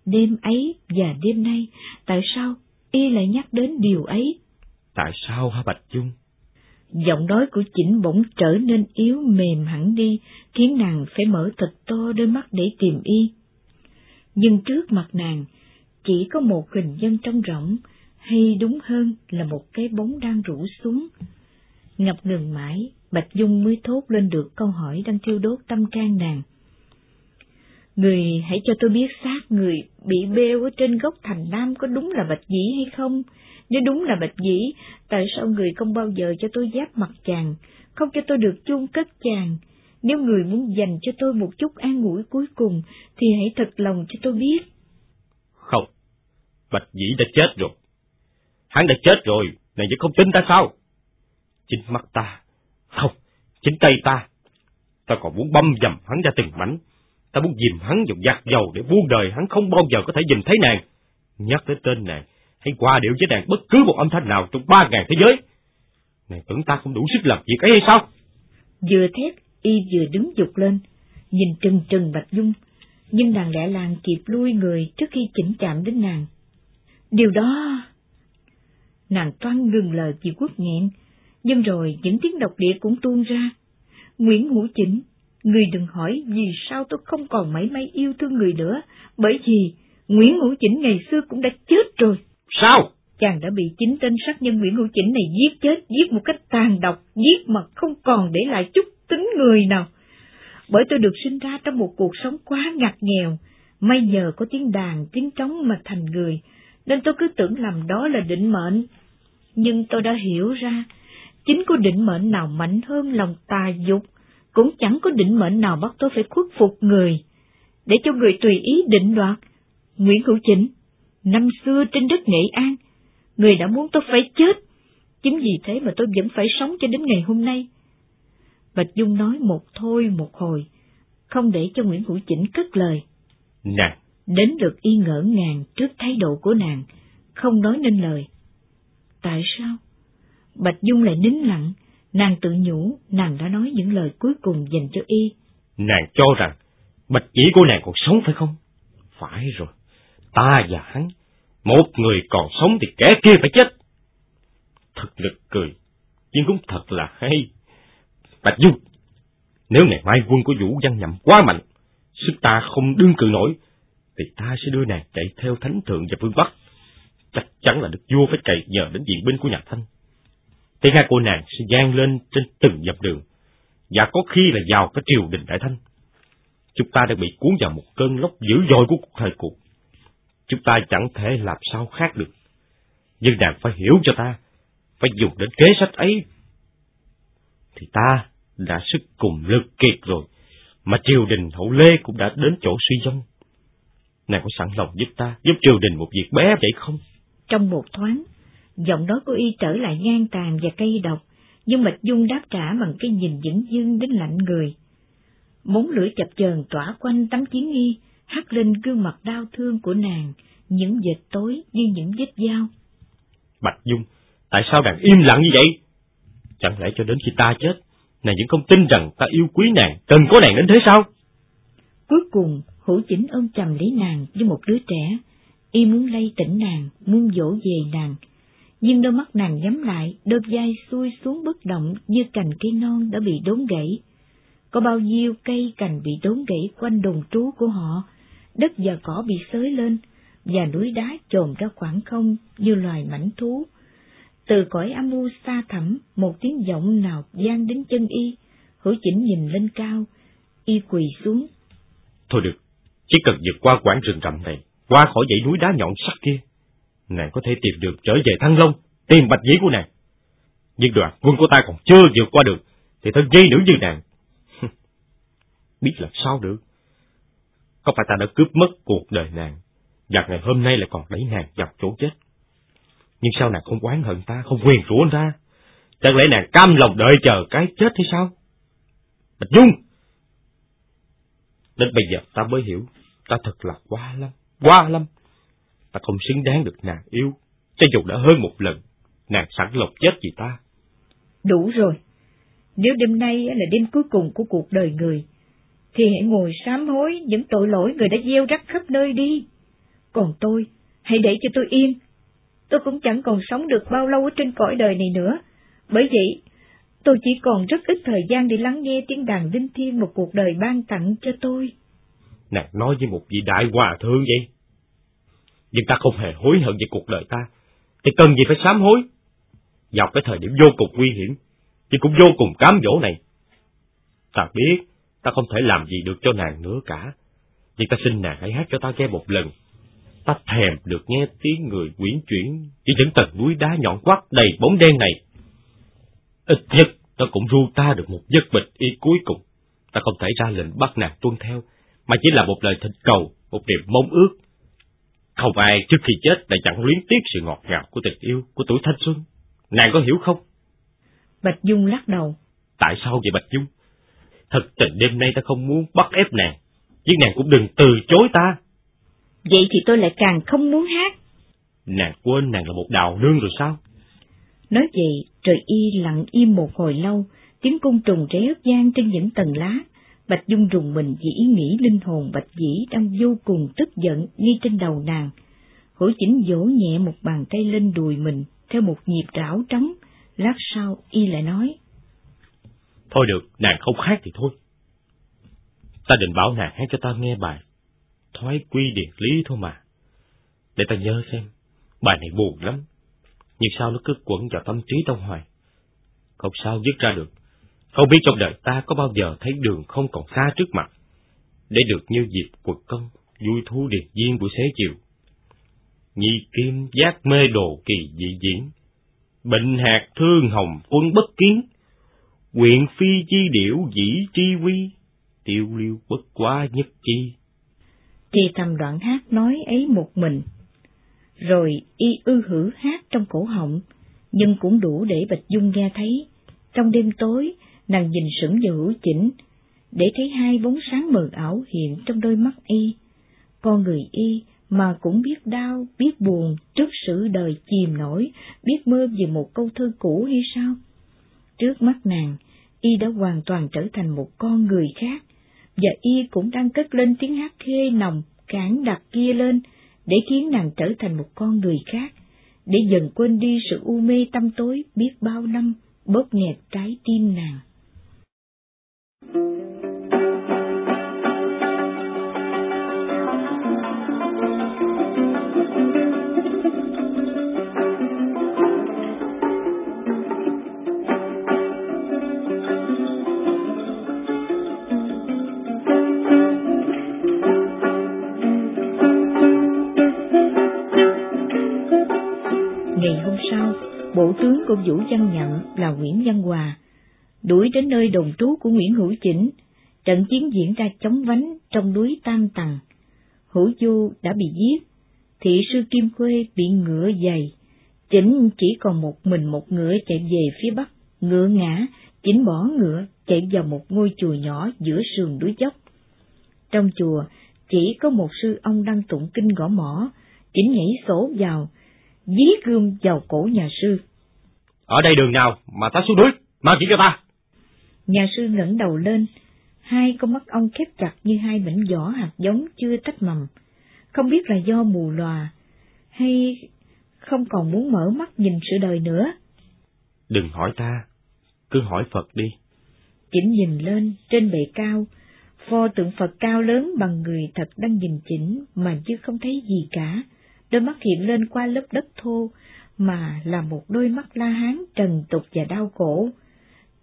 Đêm ấy và đêm nay, tại sao y lại nhắc đến điều ấy? Tại sao hả Bạch Dung? Giọng nói của chỉnh bỗng trở nên yếu mềm hẳn đi, khiến nàng phải mở thật to đôi mắt để tìm y. Nhưng trước mặt nàng, chỉ có một hình nhân trong rỗng, hay đúng hơn là một cái bóng đang rủ xuống. Ngập ngừng mãi, Bạch Dung mới thốt lên được câu hỏi đang thiêu đốt tâm can nàng. Người hãy cho tôi biết xác người bị bêu ở trên gốc thành Nam có đúng là Bạch Dĩ hay không? Nếu đúng là Bạch Dĩ, tại sao người không bao giờ cho tôi giáp mặt chàng, không cho tôi được chung cất chàng? Nếu người muốn dành cho tôi một chút an ủi cuối cùng, thì hãy thật lòng cho tôi biết. Không, Bạch Dĩ đã chết rồi. Hắn đã chết rồi, này vẫn không tin ta sao? Chính mắt ta, không, chính tay ta. Ta còn muốn băm dầm hắn ra từng mảnh. Ta muốn dìm hắn vào giặc dầu để buông đời hắn không bao giờ có thể nhìn thấy nàng. Nhắc tới tên nàng, hay qua điệu với nàng bất cứ một âm thanh nào trong ba ngàn thế giới. Nàng tưởng ta không đủ sức làm việc ấy hay sao? Vừa thét, y vừa đứng dục lên, nhìn trừng trừng Bạch Dung, nhưng nàng lẽ làng kịp lui người trước khi chỉnh chạm đến nàng. Điều đó... Nàng toan ngừng lời vì quốc nghẹn, nhưng rồi những tiếng độc địa cũng tuôn ra. Nguyễn Hữu Chỉnh, người đừng hỏi vì sao tôi không còn mấy may yêu thương người nữa, bởi vì Nguyễn Hữu Chỉnh ngày xưa cũng đã chết rồi. Sao? Chàng đã bị chính tên sát nhân Nguyễn Hữu Chỉnh này giết chết, giết một cách tàn độc, giết mà không còn để lại chút tính người nào. Bởi tôi được sinh ra trong một cuộc sống quá ngặt nghèo, may nhờ có tiếng đàn, tiếng trống mà thành người, nên tôi cứ tưởng làm đó là định mệnh. Nhưng tôi đã hiểu ra, chính có định mệnh nào mạnh hơn lòng tà dục, cũng chẳng có định mệnh nào bắt tôi phải khuất phục người, để cho người tùy ý định đoạt. Nguyễn Hữu Chỉnh, năm xưa trên đất Nghệ An, người đã muốn tôi phải chết, chính vì thế mà tôi vẫn phải sống cho đến ngày hôm nay. Bạch Dung nói một thôi một hồi, không để cho Nguyễn Hữu Chỉnh cất lời. Nàng! Đến được y ngỡ ngàng trước thái độ của nàng, không nói nên lời. Tại sao? Bạch Dung lại nín lặng, nàng tự nhủ nàng đã nói những lời cuối cùng dành cho y. Nàng cho rằng bạch chỉ của nàng còn sống phải không? Phải rồi, ta và hắn, một người còn sống thì kẻ kia phải chết. Thật nực cười, nhưng cũng thật là hay. Bạch du nếu ngày mai quân của Vũ Văn nhậm quá mạnh, sức ta không đương cự nổi, thì ta sẽ đưa nàng chạy theo thánh thượng và phương Bắc. Chắc chắn là được vua phải cậy nhờ đến viện binh của nhà Thanh. Tiếng hát của nàng sẽ gian lên trên từng dọc đường, và có khi là vào cái triều đình đại thanh. Chúng ta đã bị cuốn vào một cơn lốc dữ dội của cuộc thời cuộc. Chúng ta chẳng thể làm sao khác được. Nhưng nàng phải hiểu cho ta, phải dùng đến kế sách ấy. Thì ta đã sức cùng lực kiệt rồi, mà triều đình hậu lê cũng đã đến chỗ suy vong. Nàng có sẵn lòng giúp ta, giúp triều đình một việc bé vậy không? Trong một thoáng, giọng nói của y trở lại ngang tàn và cây độc, nhưng Mạch Dung đáp trả bằng cái nhìn dững dưng đến lạnh người. Móng lưỡi chập chờn tỏa quanh tấm chiến y, hắt lên gương mặt đau thương của nàng, những vệt tối như những vết dao. Bạch Dung, tại sao nàng im lặng như vậy? Chẳng lẽ cho đến khi ta chết, nàng vẫn không tin rằng ta yêu quý nàng, cần có nàng đến thế sao? Cuối cùng, hữu chỉnh ôm chầm lấy nàng như một đứa trẻ, y muốn lay tỉnh nàng, muốn dỗ về nàng. Nhưng đôi mắt nàng nhắm lại, đôi vai xuôi xuống bất động như cành cây non đã bị đốn gãy. Có bao nhiêu cây cành bị đốn gãy quanh đồn trú của họ, đất và cỏ bị xới lên, và núi đá trồn ra khoảng không như loài mảnh thú. Từ cõi âm u xa thẳm, một tiếng giọng nào gian đến chân y, hữu chỉnh nhìn lên cao, y quỳ xuống. Thôi được, chỉ cần vượt qua quãng rừng rậm này, qua khỏi dãy núi đá nhọn sắc kia, nàng có thể tìm được trở về Thăng Long, tìm bạch dĩ của nàng. Nhưng đoàn quân của ta còn chưa vượt qua được, thì thân dây nữ như nàng. Biết làm sao được. Có phải ta đã cướp mất cuộc đời nàng, và ngày hôm nay lại còn đẩy nàng vào chỗ chết. Nhưng sao nàng không oán hận ta, không quyền rủa ta? Chẳng lẽ nàng cam lòng đợi chờ cái chết hay sao? Bạch Dung! Đến bây giờ ta mới hiểu, ta thật là quá lắm, quá lắm. Ta không xứng đáng được nàng yêu, cho dù đã hơn một lần, nàng sẵn lòng chết vì ta. Đủ rồi. Nếu đêm nay là đêm cuối cùng của cuộc đời người, thì hãy ngồi sám hối những tội lỗi người đã gieo rắc khắp nơi đi. Còn tôi, hãy để cho tôi yên. Tôi cũng chẳng còn sống được bao lâu ở trên cõi đời này nữa. Bởi vậy, tôi chỉ còn rất ít thời gian để lắng nghe tiếng đàn linh thiêng một cuộc đời ban tặng cho tôi. Nàng nói với một vị đại hòa thượng vậy. Nhưng ta không hề hối hận về cuộc đời ta, thì cần gì phải sám hối. Vào cái thời điểm vô cùng nguy hiểm, nhưng cũng vô cùng cám dỗ này. Ta biết, ta không thể làm gì được cho nàng nữa cả, nhưng ta xin nàng hãy hát cho ta nghe một lần. Ta thèm được nghe tiếng người quyển chuyển với những tầng núi đá nhọn quắc đầy bóng đen này. Ít nhất, ta cũng ru ta được một giấc bịch y cuối cùng. Ta không thể ra lệnh bắt nàng tuân theo, mà chỉ là một lời thịt cầu, một niềm mong ước. Không ai trước khi chết lại chẳng luyến tiếc sự ngọt ngào của tình yêu, của tuổi thanh xuân. Nàng có hiểu không? Bạch Dung lắc đầu. Tại sao vậy Bạch Dung? Thật tình đêm nay ta không muốn bắt ép nàng, nhưng nàng cũng đừng từ chối ta. Vậy thì tôi lại càng không muốn hát. Nàng quên nàng là một đào nương rồi sao? Nói vậy, trời y lặng im một hồi lâu, tiếng côn trùng réo gian trên những tầng lá. Bạch Dung rùng mình vì ý nghĩ linh hồn Bạch Dĩ đang vô cùng tức giận ngay trên đầu nàng. Hổ chỉnh vỗ nhẹ một bàn tay lên đùi mình theo một nhịp rảo trống, lát sau y lại nói. Thôi được, nàng không hát thì thôi. Ta định bảo nàng hát cho ta nghe bài Thoái quy điển lý thôi mà. Để ta nhớ xem, bài này buồn lắm, nhưng sao nó cứ quẩn vào tâm trí tao hoài. Không sao dứt ra được, không biết trong đời ta có bao giờ thấy đường không còn xa trước mặt, để được như dịp quật công, vui thú điệt viên buổi xế chiều. Nhi kim giác mê đồ kỳ dị diễn, bệnh hạt thương hồng quân bất kiến, quyện phi chi điểu dĩ chi quy, tiêu liêu bất quá nhất chi. Thì thầm đoạn hát nói ấy một mình, rồi y ư hử hát trong cổ họng, nhưng cũng đủ để Bạch Dung nghe thấy. Trong đêm tối, nàng nhìn sững vào hữu chỉnh, để thấy hai bóng sáng mờ ảo hiện trong đôi mắt y. Con người y mà cũng biết đau, biết buồn trước sự đời chìm nổi, biết mơ về một câu thơ cũ hay sao? Trước mắt nàng, y đã hoàn toàn trở thành một con người khác, và y cũng đang cất lên tiếng hát khê nồng, cản đặt kia lên, để khiến nàng trở thành một con người khác, để dần quên đi sự u mê tâm tối biết bao năm bóp nghẹt trái tim nàng. Ngày hôm sau, bộ tướng của Vũ Văn Nhậm là Nguyễn Văn Hòa, đuổi đến nơi đồn trú của Nguyễn Hữu Chỉnh, trận chiến diễn ra chống vánh trong núi Tam Tầng. Hữu Du đã bị giết, thị sư Kim Khuê bị ngựa dày, Chỉnh chỉ còn một mình một ngựa chạy về phía bắc, ngựa ngã, Chỉnh bỏ ngựa chạy vào một ngôi chùa nhỏ giữa sườn núi dốc. Trong chùa chỉ có một sư ông đang tụng kinh gõ mỏ, Chỉnh nhảy sổ vào, dí gươm vào cổ nhà sư. Ở đây đường nào mà ta xuống núi, mau chỉ cho ta. Nhà sư ngẩng đầu lên, hai con mắt ông khép chặt như hai mảnh vỏ hạt giống chưa tách mầm. Không biết là do mù lòa, hay không còn muốn mở mắt nhìn sự đời nữa. Đừng hỏi ta, cứ hỏi Phật đi. Chỉnh nhìn lên, trên bệ cao, pho tượng Phật cao lớn bằng người thật đang nhìn chỉnh mà chứ không thấy gì cả. Đôi mắt hiện lên qua lớp đất thô, mà là một đôi mắt la hán trần tục và đau khổ.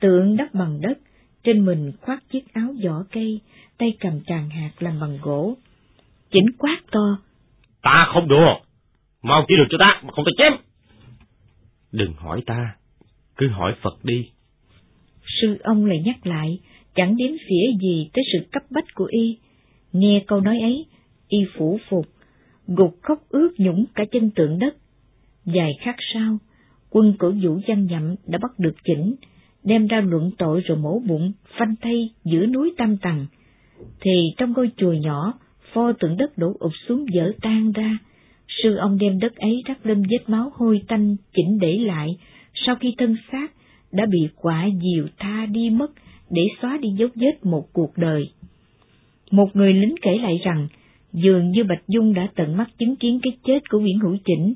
Tượng đắp bằng đất, trên mình khoác chiếc áo vỏ cây, tay cầm tràng hạt làm bằng gỗ. Chỉnh quát to. Ta không đùa, mau chỉ được cho ta, mà không ta chém. Đừng hỏi ta, cứ hỏi Phật đi. Sư ông lại nhắc lại, chẳng đếm phỉa gì tới sự cấp bách của y. Nghe câu nói ấy, y phủ phục, gục khóc ướt nhũng cả chân tượng đất. Vài khắc sau, quân cổ vũ văn nhậm đã bắt được chỉnh, đem ra luận tội rồi mổ bụng, phanh thay giữa núi Tam Tầng. Thì trong ngôi chùa nhỏ, pho tượng đất đổ ụp xuống dở tan ra. Sư ông đem đất ấy rắc lên vết máu hôi tanh chỉnh để lại, sau khi thân xác đã bị quả diều tha đi mất để xóa đi dấu vết một cuộc đời. Một người lính kể lại rằng, dường như Bạch Dung đã tận mắt chứng kiến cái chết của Nguyễn Hữu Chỉnh.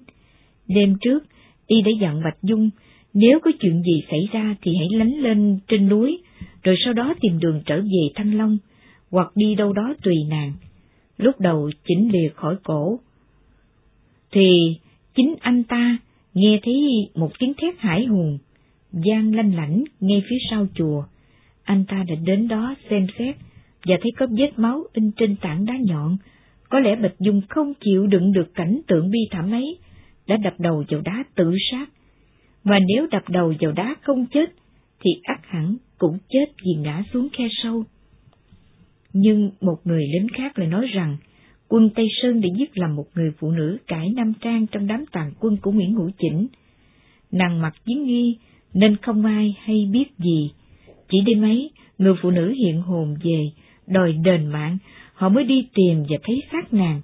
Đêm trước, y đã dặn Bạch Dung, nếu có chuyện gì xảy ra thì hãy lánh lên trên núi, rồi sau đó tìm đường trở về Thanh Long, hoặc đi đâu đó tùy nàng. Lúc đầu chỉnh lìa khỏi cổ. Thì chính anh ta nghe thấy một tiếng thét hải hùng, gian lanh lảnh ngay phía sau chùa. Anh ta đã đến đó xem xét và thấy có vết máu in trên tảng đá nhọn. Có lẽ Bạch Dung không chịu đựng được cảnh tượng bi thảm ấy, đã đập đầu vào đá tự sát. Và nếu đập đầu vào đá không chết, thì ắt hẳn cũng chết vì ngã xuống khe sâu. Nhưng một người lính khác lại nói rằng, quân Tây Sơn đã giết làm một người phụ nữ cải nam trang trong đám tàn quân của Nguyễn Hữu Chỉnh. Nàng mặc chiến nghi, nên không ai hay biết gì. Chỉ đêm ấy, người phụ nữ hiện hồn về, đòi đền mạng, họ mới đi tìm và thấy xác nàng.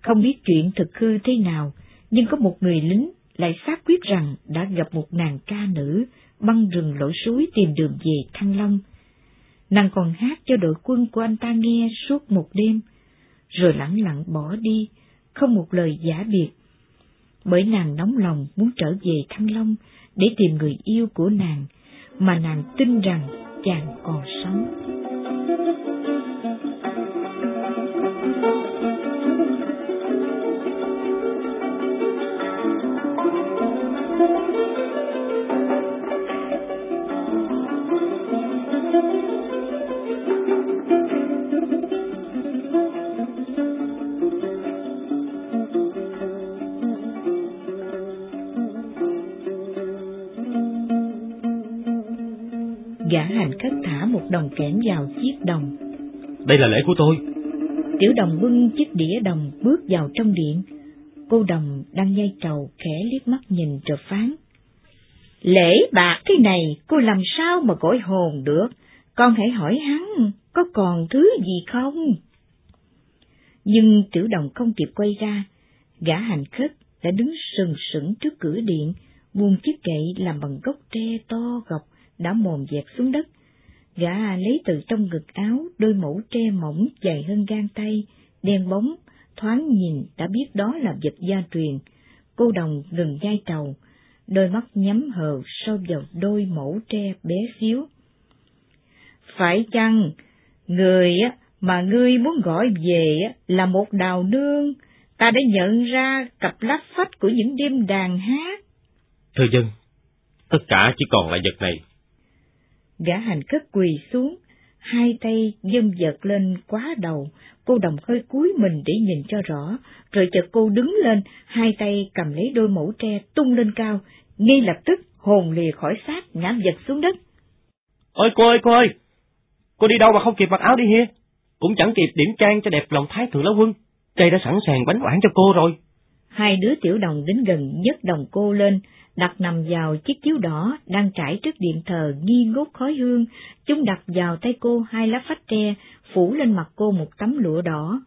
Không biết chuyện thực hư thế nào, nhưng có một người lính lại xác quyết rằng đã gặp một nàng ca nữ băng rừng lội suối tìm đường về Thăng Long. Nàng còn hát cho đội quân của anh ta nghe suốt một đêm, rồi lặng lặng bỏ đi, không một lời giả biệt. Bởi nàng nóng lòng muốn trở về Thăng Long để tìm người yêu của nàng, mà nàng tin rằng chàng còn sống. Gã hành khất thả một đồng kẽm vào chiếc đồng. Đây là lễ của tôi. Tiểu đồng bưng chiếc đĩa đồng bước vào trong điện. Cô đồng đang nhai trầu khẽ liếc mắt nhìn rồi phán. Lễ bạc cái này cô làm sao mà gọi hồn được, con hãy hỏi hắn có còn thứ gì không? Nhưng tiểu đồng không kịp quay ra, gã hành khất đã đứng sừng sững trước cửa điện, buông chiếc gậy làm bằng gốc tre to gọc đã mồm dẹp xuống đất. Gã lấy từ trong ngực áo đôi mũ tre mỏng dài hơn gan tay, đen bóng, thoáng nhìn đã biết đó là vật gia truyền. Cô đồng ngừng gai trầu, đôi mắt nhắm hờ sâu vào đôi mẫu tre bé xíu. Phải chăng, người mà ngươi muốn gọi về là một đào nương, ta đã nhận ra cặp lát phách của những đêm đàn hát. Thưa dân, tất cả chỉ còn lại vật này. Gã hành cất quỳ xuống, hai tay dâm vật lên quá đầu, cô đồng hơi cúi mình để nhìn cho rõ, rồi chợt cô đứng lên, hai tay cầm lấy đôi mẫu tre tung lên cao, ngay lập tức hồn lìa khỏi xác ngã vật xuống đất. Ôi cô ơi cô ơi, cô đi đâu mà không kịp mặc áo đi hia? Cũng chẳng kịp điểm trang cho đẹp lòng thái thượng lão quân, đây đã sẵn sàng bánh oản cho cô rồi. Hai đứa tiểu đồng đến gần nhấc đồng cô lên, đặt nằm vào chiếc chiếu đỏ đang trải trước điện thờ nghi ngút khói hương, chúng đặt vào tay cô hai lá phách tre, phủ lên mặt cô một tấm lụa đỏ.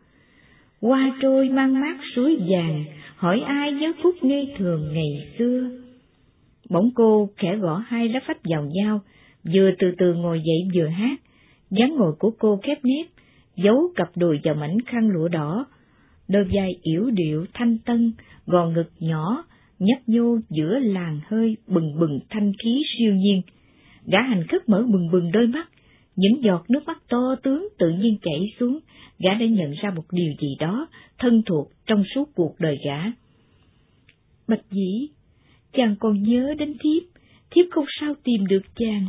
qua trôi mang mát suối vàng, hỏi ai nhớ phút ngây thường ngày xưa. Bỗng cô khẽ gõ hai lá phách vào nhau, vừa từ từ ngồi dậy vừa hát, dáng ngồi của cô khép nếp, giấu cặp đùi vào mảnh khăn lụa đỏ, đôi vai yếu điệu thanh tân, gò ngực nhỏ, nhấp nhô giữa làng hơi bừng bừng thanh khí siêu nhiên. Gã hành khất mở bừng bừng đôi mắt, những giọt nước mắt to tướng tự nhiên chảy xuống, gã đã nhận ra một điều gì đó thân thuộc trong suốt cuộc đời gã. Bạch dĩ, chàng còn nhớ đến thiếp, thiếp không sao tìm được chàng.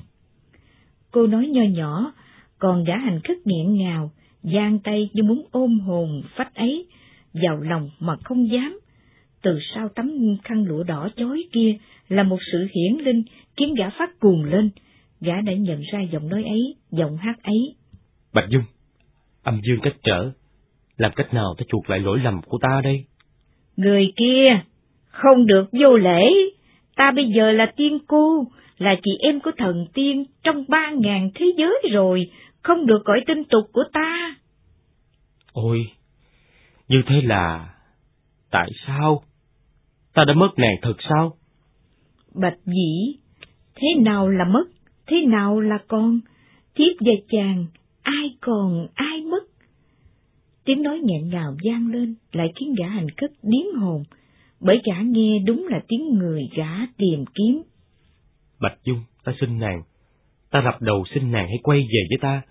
Cô nói nho nhỏ, còn gã hành khất nghẹn ngào, giang tay như muốn ôm hồn phách ấy, vào lòng mà không dám. Từ sau tấm khăn lụa đỏ chói kia là một sự hiển linh khiến gã phát cuồng lên, gã đã nhận ra giọng nói ấy, giọng hát ấy. Bạch Dung, âm dương cách trở, làm cách nào ta chuộc lại lỗi lầm của ta đây? Người kia, không được vô lễ, ta bây giờ là tiên cô, là chị em của thần tiên trong ba ngàn thế giới rồi, không được gọi tên tục của ta. Ôi, như thế là... Tại sao? Ta đã mất nàng thật sao? Bạch dĩ, thế nào là mất, thế nào là con? Thiếp và chàng, ai còn ai mất? Tiếng nói nghẹn ngào vang lên, lại khiến gã hành cất điếng hồn, bởi gã nghe đúng là tiếng người gã tìm kiếm. Bạch Dung, ta xin nàng, ta lập đầu xin nàng hãy quay về với ta,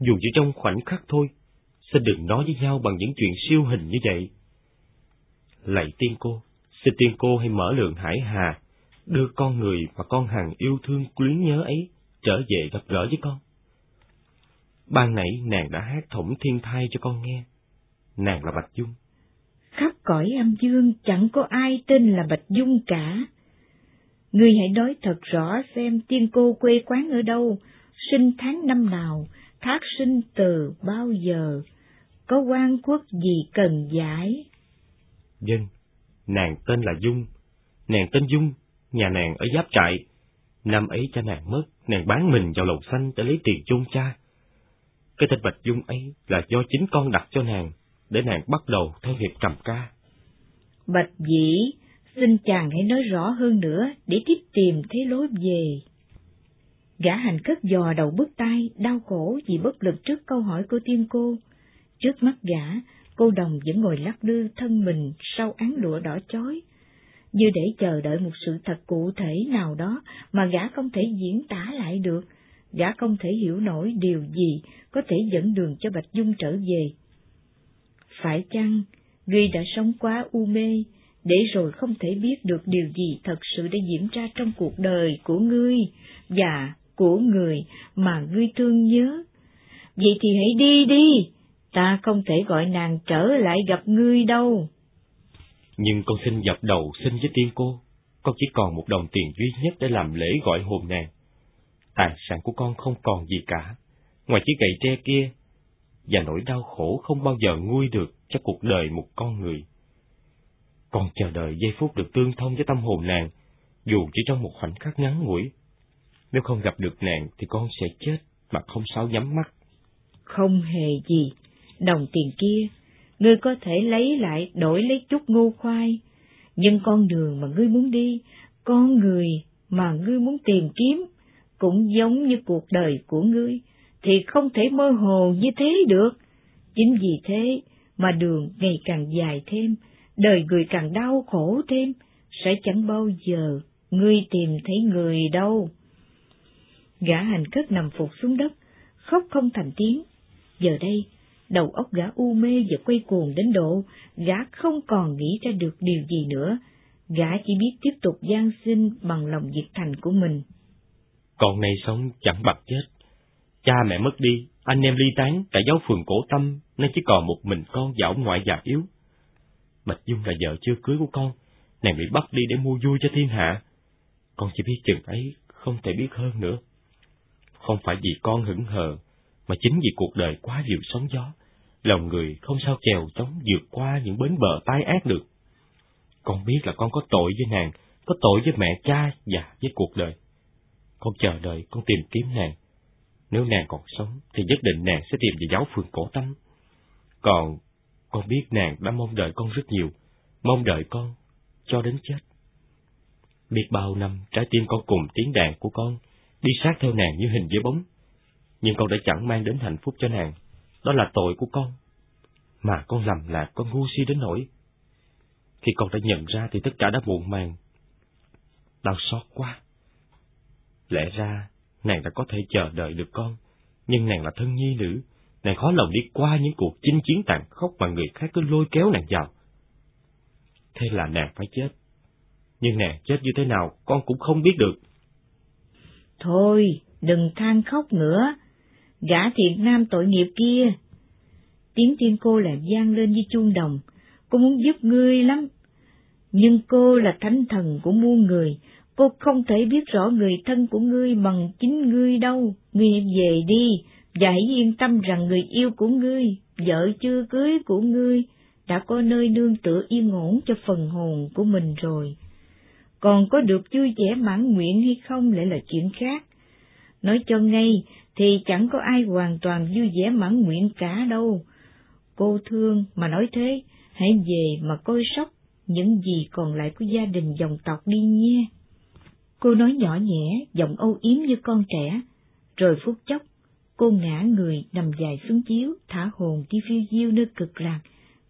dù chỉ trong khoảnh khắc thôi, xin đừng nói với nhau bằng những chuyện siêu hình như vậy. Lạy tiên cô, xin tiên cô hãy mở lượng hải hà, đưa con người mà con hằng yêu thương quyến nhớ ấy trở về gặp gỡ với con. Ban nãy nàng đã hát thủng thiên thai cho con nghe. Nàng là Bạch Dung. Khắp cõi âm dương chẳng có ai tên là Bạch Dung cả. Ngươi hãy nói thật rõ xem tiên cô quê quán ở đâu, sinh tháng năm nào, thác sinh từ bao giờ, có quan quốc gì cần giải? Dân, nàng tên là Dung, nàng tên Dung, nhà nàng ở giáp trại. Năm ấy cha nàng mất, nàng bán mình vào lầu xanh để lấy tiền chôn cha. Cái tên Bạch Dung ấy là do chính con đặt cho nàng, để nàng bắt đầu theo nghiệp cầm ca. Bạch dĩ, xin chàng hãy nói rõ hơn nữa để tiếp tìm thấy lối về. Gã hành cất dò đầu bước tay, đau khổ vì bất lực trước câu hỏi của tiên cô. Trước mắt gã, cô đồng vẫn ngồi lắc lư thân mình sau án lụa đỏ chói, như để chờ đợi một sự thật cụ thể nào đó mà gã không thể diễn tả lại được, gã không thể hiểu nổi điều gì có thể dẫn đường cho Bạch Dung trở về. Phải chăng, ngươi đã sống quá u mê, để rồi không thể biết được điều gì thật sự đã diễn ra trong cuộc đời của ngươi và của người mà ngươi thương nhớ. Vậy thì hãy đi đi, ta không thể gọi nàng trở lại gặp ngươi đâu. Nhưng con xin dập đầu xin với tiên cô, con chỉ còn một đồng tiền duy nhất để làm lễ gọi hồn nàng. Tài sản của con không còn gì cả, ngoài chiếc gậy tre kia, và nỗi đau khổ không bao giờ nguôi được cho cuộc đời một con người. Con chờ đợi giây phút được tương thông với tâm hồn nàng, dù chỉ trong một khoảnh khắc ngắn ngủi. Nếu không gặp được nàng thì con sẽ chết mà không sao nhắm mắt. Không hề gì, đồng tiền kia, ngươi có thể lấy lại đổi lấy chút ngô khoai, nhưng con đường mà ngươi muốn đi, con người mà ngươi muốn tìm kiếm, cũng giống như cuộc đời của ngươi, thì không thể mơ hồ như thế được. Chính vì thế mà đường ngày càng dài thêm, đời người càng đau khổ thêm, sẽ chẳng bao giờ ngươi tìm thấy người đâu. Gã hành cất nằm phục xuống đất, khóc không thành tiếng. Giờ đây, đầu óc gã u mê và quay cuồng đến độ, gã không còn nghĩ ra được điều gì nữa, gã chỉ biết tiếp tục gian sinh bằng lòng nhiệt thành của mình. Con này sống chẳng bằng chết. Cha mẹ mất đi, anh em ly tán, cả giáo phường cổ tâm, nên chỉ còn một mình con dạo ngoại già yếu. Bạch Dung là vợ chưa cưới của con, nàng bị bắt đi để mua vui cho thiên hạ. Con chỉ biết chừng ấy, không thể biết hơn nữa. Không phải vì con hững hờ, mà chính vì cuộc đời quá nhiều sóng gió, lòng người không sao chèo chống vượt qua những bến bờ tai ác được. Con biết là con có tội với nàng, có tội với mẹ cha và với cuộc đời. Con chờ đợi, con tìm kiếm nàng. Nếu nàng còn sống, thì nhất định nàng sẽ tìm về giáo phường cổ tâm. Còn Con biết nàng đã mong đợi con rất nhiều, mong đợi con cho đến chết. Biết bao năm trái tim con cùng tiếng đàn của con đi sát theo nàng như hình với bóng, nhưng con đã chẳng mang đến hạnh phúc cho nàng, đó là tội của con. Mà con lầm lạc, con ngu si đến nỗi. Khi con đã nhận ra thì tất cả đã muộn màng. Đau xót quá. Lẽ ra, nàng đã có thể chờ đợi được con, nhưng nàng là thân nhi nữ, nàng khó lòng đi qua những cuộc chinh chiến tàn khốc mà người khác cứ lôi kéo nàng vào. Thế là nàng phải chết. Nhưng nàng chết như thế nào, con cũng không biết được. Thôi, đừng than khóc nữa. Gã thiện nam tội nghiệp kia. Tiếng tiên cô lại vang lên như chuông đồng. Cô muốn giúp ngươi lắm. Nhưng cô là thánh thần của muôn người. Cô không thể biết rõ người thân của ngươi bằng chính ngươi đâu. Ngươi về đi, và hãy yên tâm rằng người yêu của ngươi, vợ chưa cưới của ngươi, đã có nơi nương tựa yên ổn cho phần hồn của mình rồi. Còn có được vui vẻ mãn nguyện hay không lại là chuyện khác. Nói cho ngay thì chẳng có ai hoàn toàn vui vẻ mãn nguyện cả đâu. Cô thương mà nói thế, hãy về mà coi sóc những gì còn lại của gia đình dòng tộc đi nhé. Cô nói nhỏ nhẹ, giọng âu yếm như con trẻ, rồi phút chốc, cô ngã người nằm dài xuống chiếu, thả hồn đi phiêu diêu nơi cực lạc,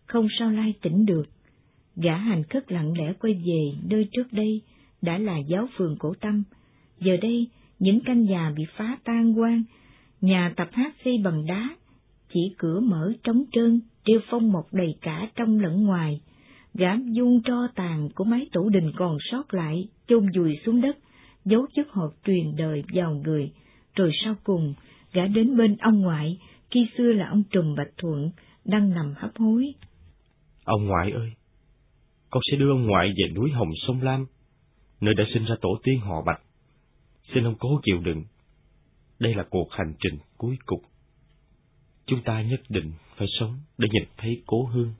không sao lai tỉnh được. Gã hành khất lặng lẽ quay về nơi trước đây đã là giáo phường cổ tâm, giờ đây những căn nhà bị phá tan quang, nhà tập hát xây bằng đá, chỉ cửa mở trống trơn, treo phong mộc đầy cả trong lẫn ngoài. Gã dung tro tàn của mái tủ đình còn sót lại, chôn vùi xuống đất, dấu chất hột truyền đời vào người, rồi sau cùng, gã đến bên ông ngoại, khi xưa là ông Trùm Bạch Thuận, đang nằm hấp hối. Ông ngoại ơi, con sẽ đưa ông ngoại về núi Hồng Sông Lam, nơi đã sinh ra tổ tiên họ Bạch. Xin ông cố chịu đựng. Đây là cuộc hành trình cuối cùng. Chúng ta nhất định phải sống để nhìn thấy cố hương.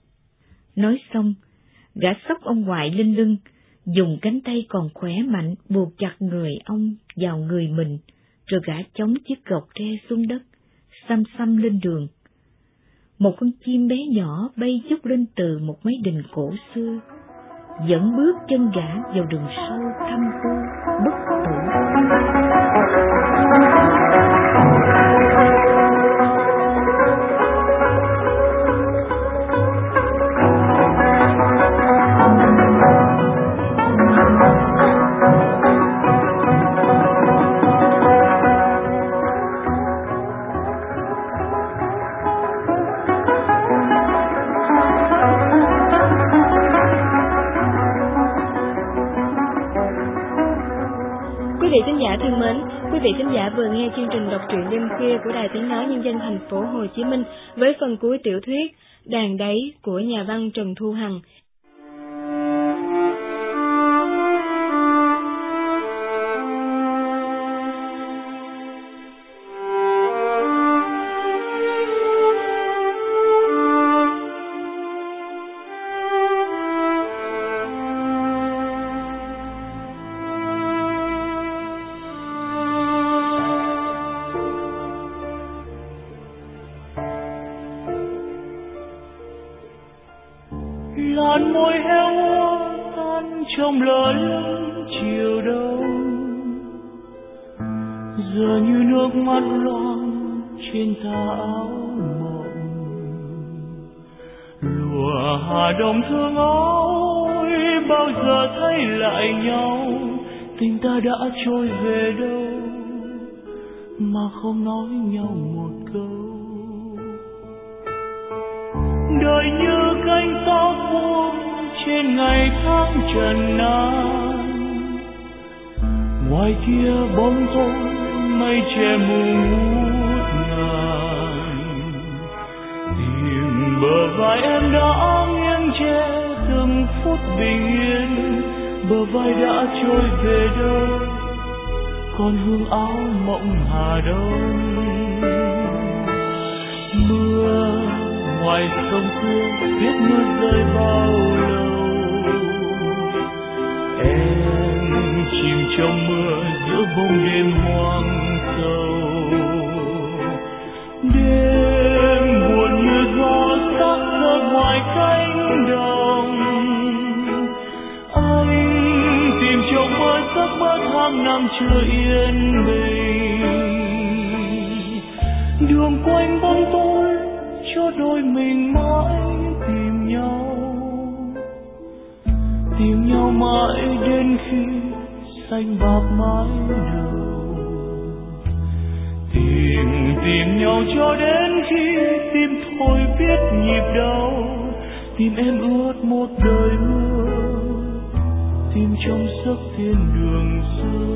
Nói xong, gã sóc ông ngoại lên lưng, dùng cánh tay còn khỏe mạnh buộc chặt người ông vào người mình, rồi gã chống chiếc gọc tre xuống đất, xăm xăm lên đường. Một con chim bé nhỏ bay chút lên từ một mái đình cổ xưa, dẫn bước chân gã vào đường sâu thăm cô, bất Chí Minh với phần cuối tiểu thuyết Đàn đáy của nhà văn Trần Thu Hằng bờ vai em đã nghiêng che từng phút bình yên. Bờ vai đã trôi về đâu, còn hương áo mộng hà đông. Mưa ngoài sông xưa biết mưa rơi bao lâu. Em chìm trong mưa giữa bóng đêm hoang sâu tám năm chưa yên bình. Đường quanh bóng tôi cho đôi mình mãi tìm nhau. Tìm nhau mãi đến khi xanh bạc mái đầu tìm tìm nhau cho đến khi tim thôi biết nhịp đau. Tìm em ướt một đời mưa tim trong giấc thiên đường xưa.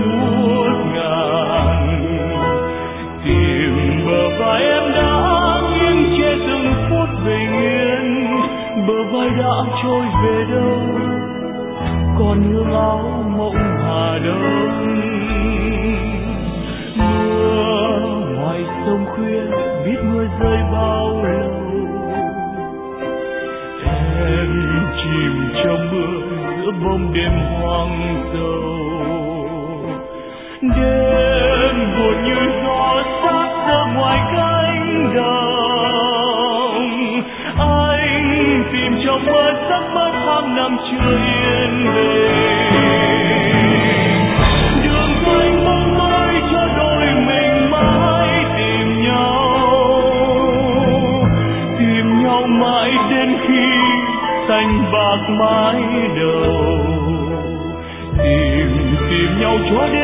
còn hương áo mộng hà đông. Mưa ngoài sông khuya biết mưa rơi bao lâu. Em chìm trong mưa giữa bông đêm hoang sơ Jordan.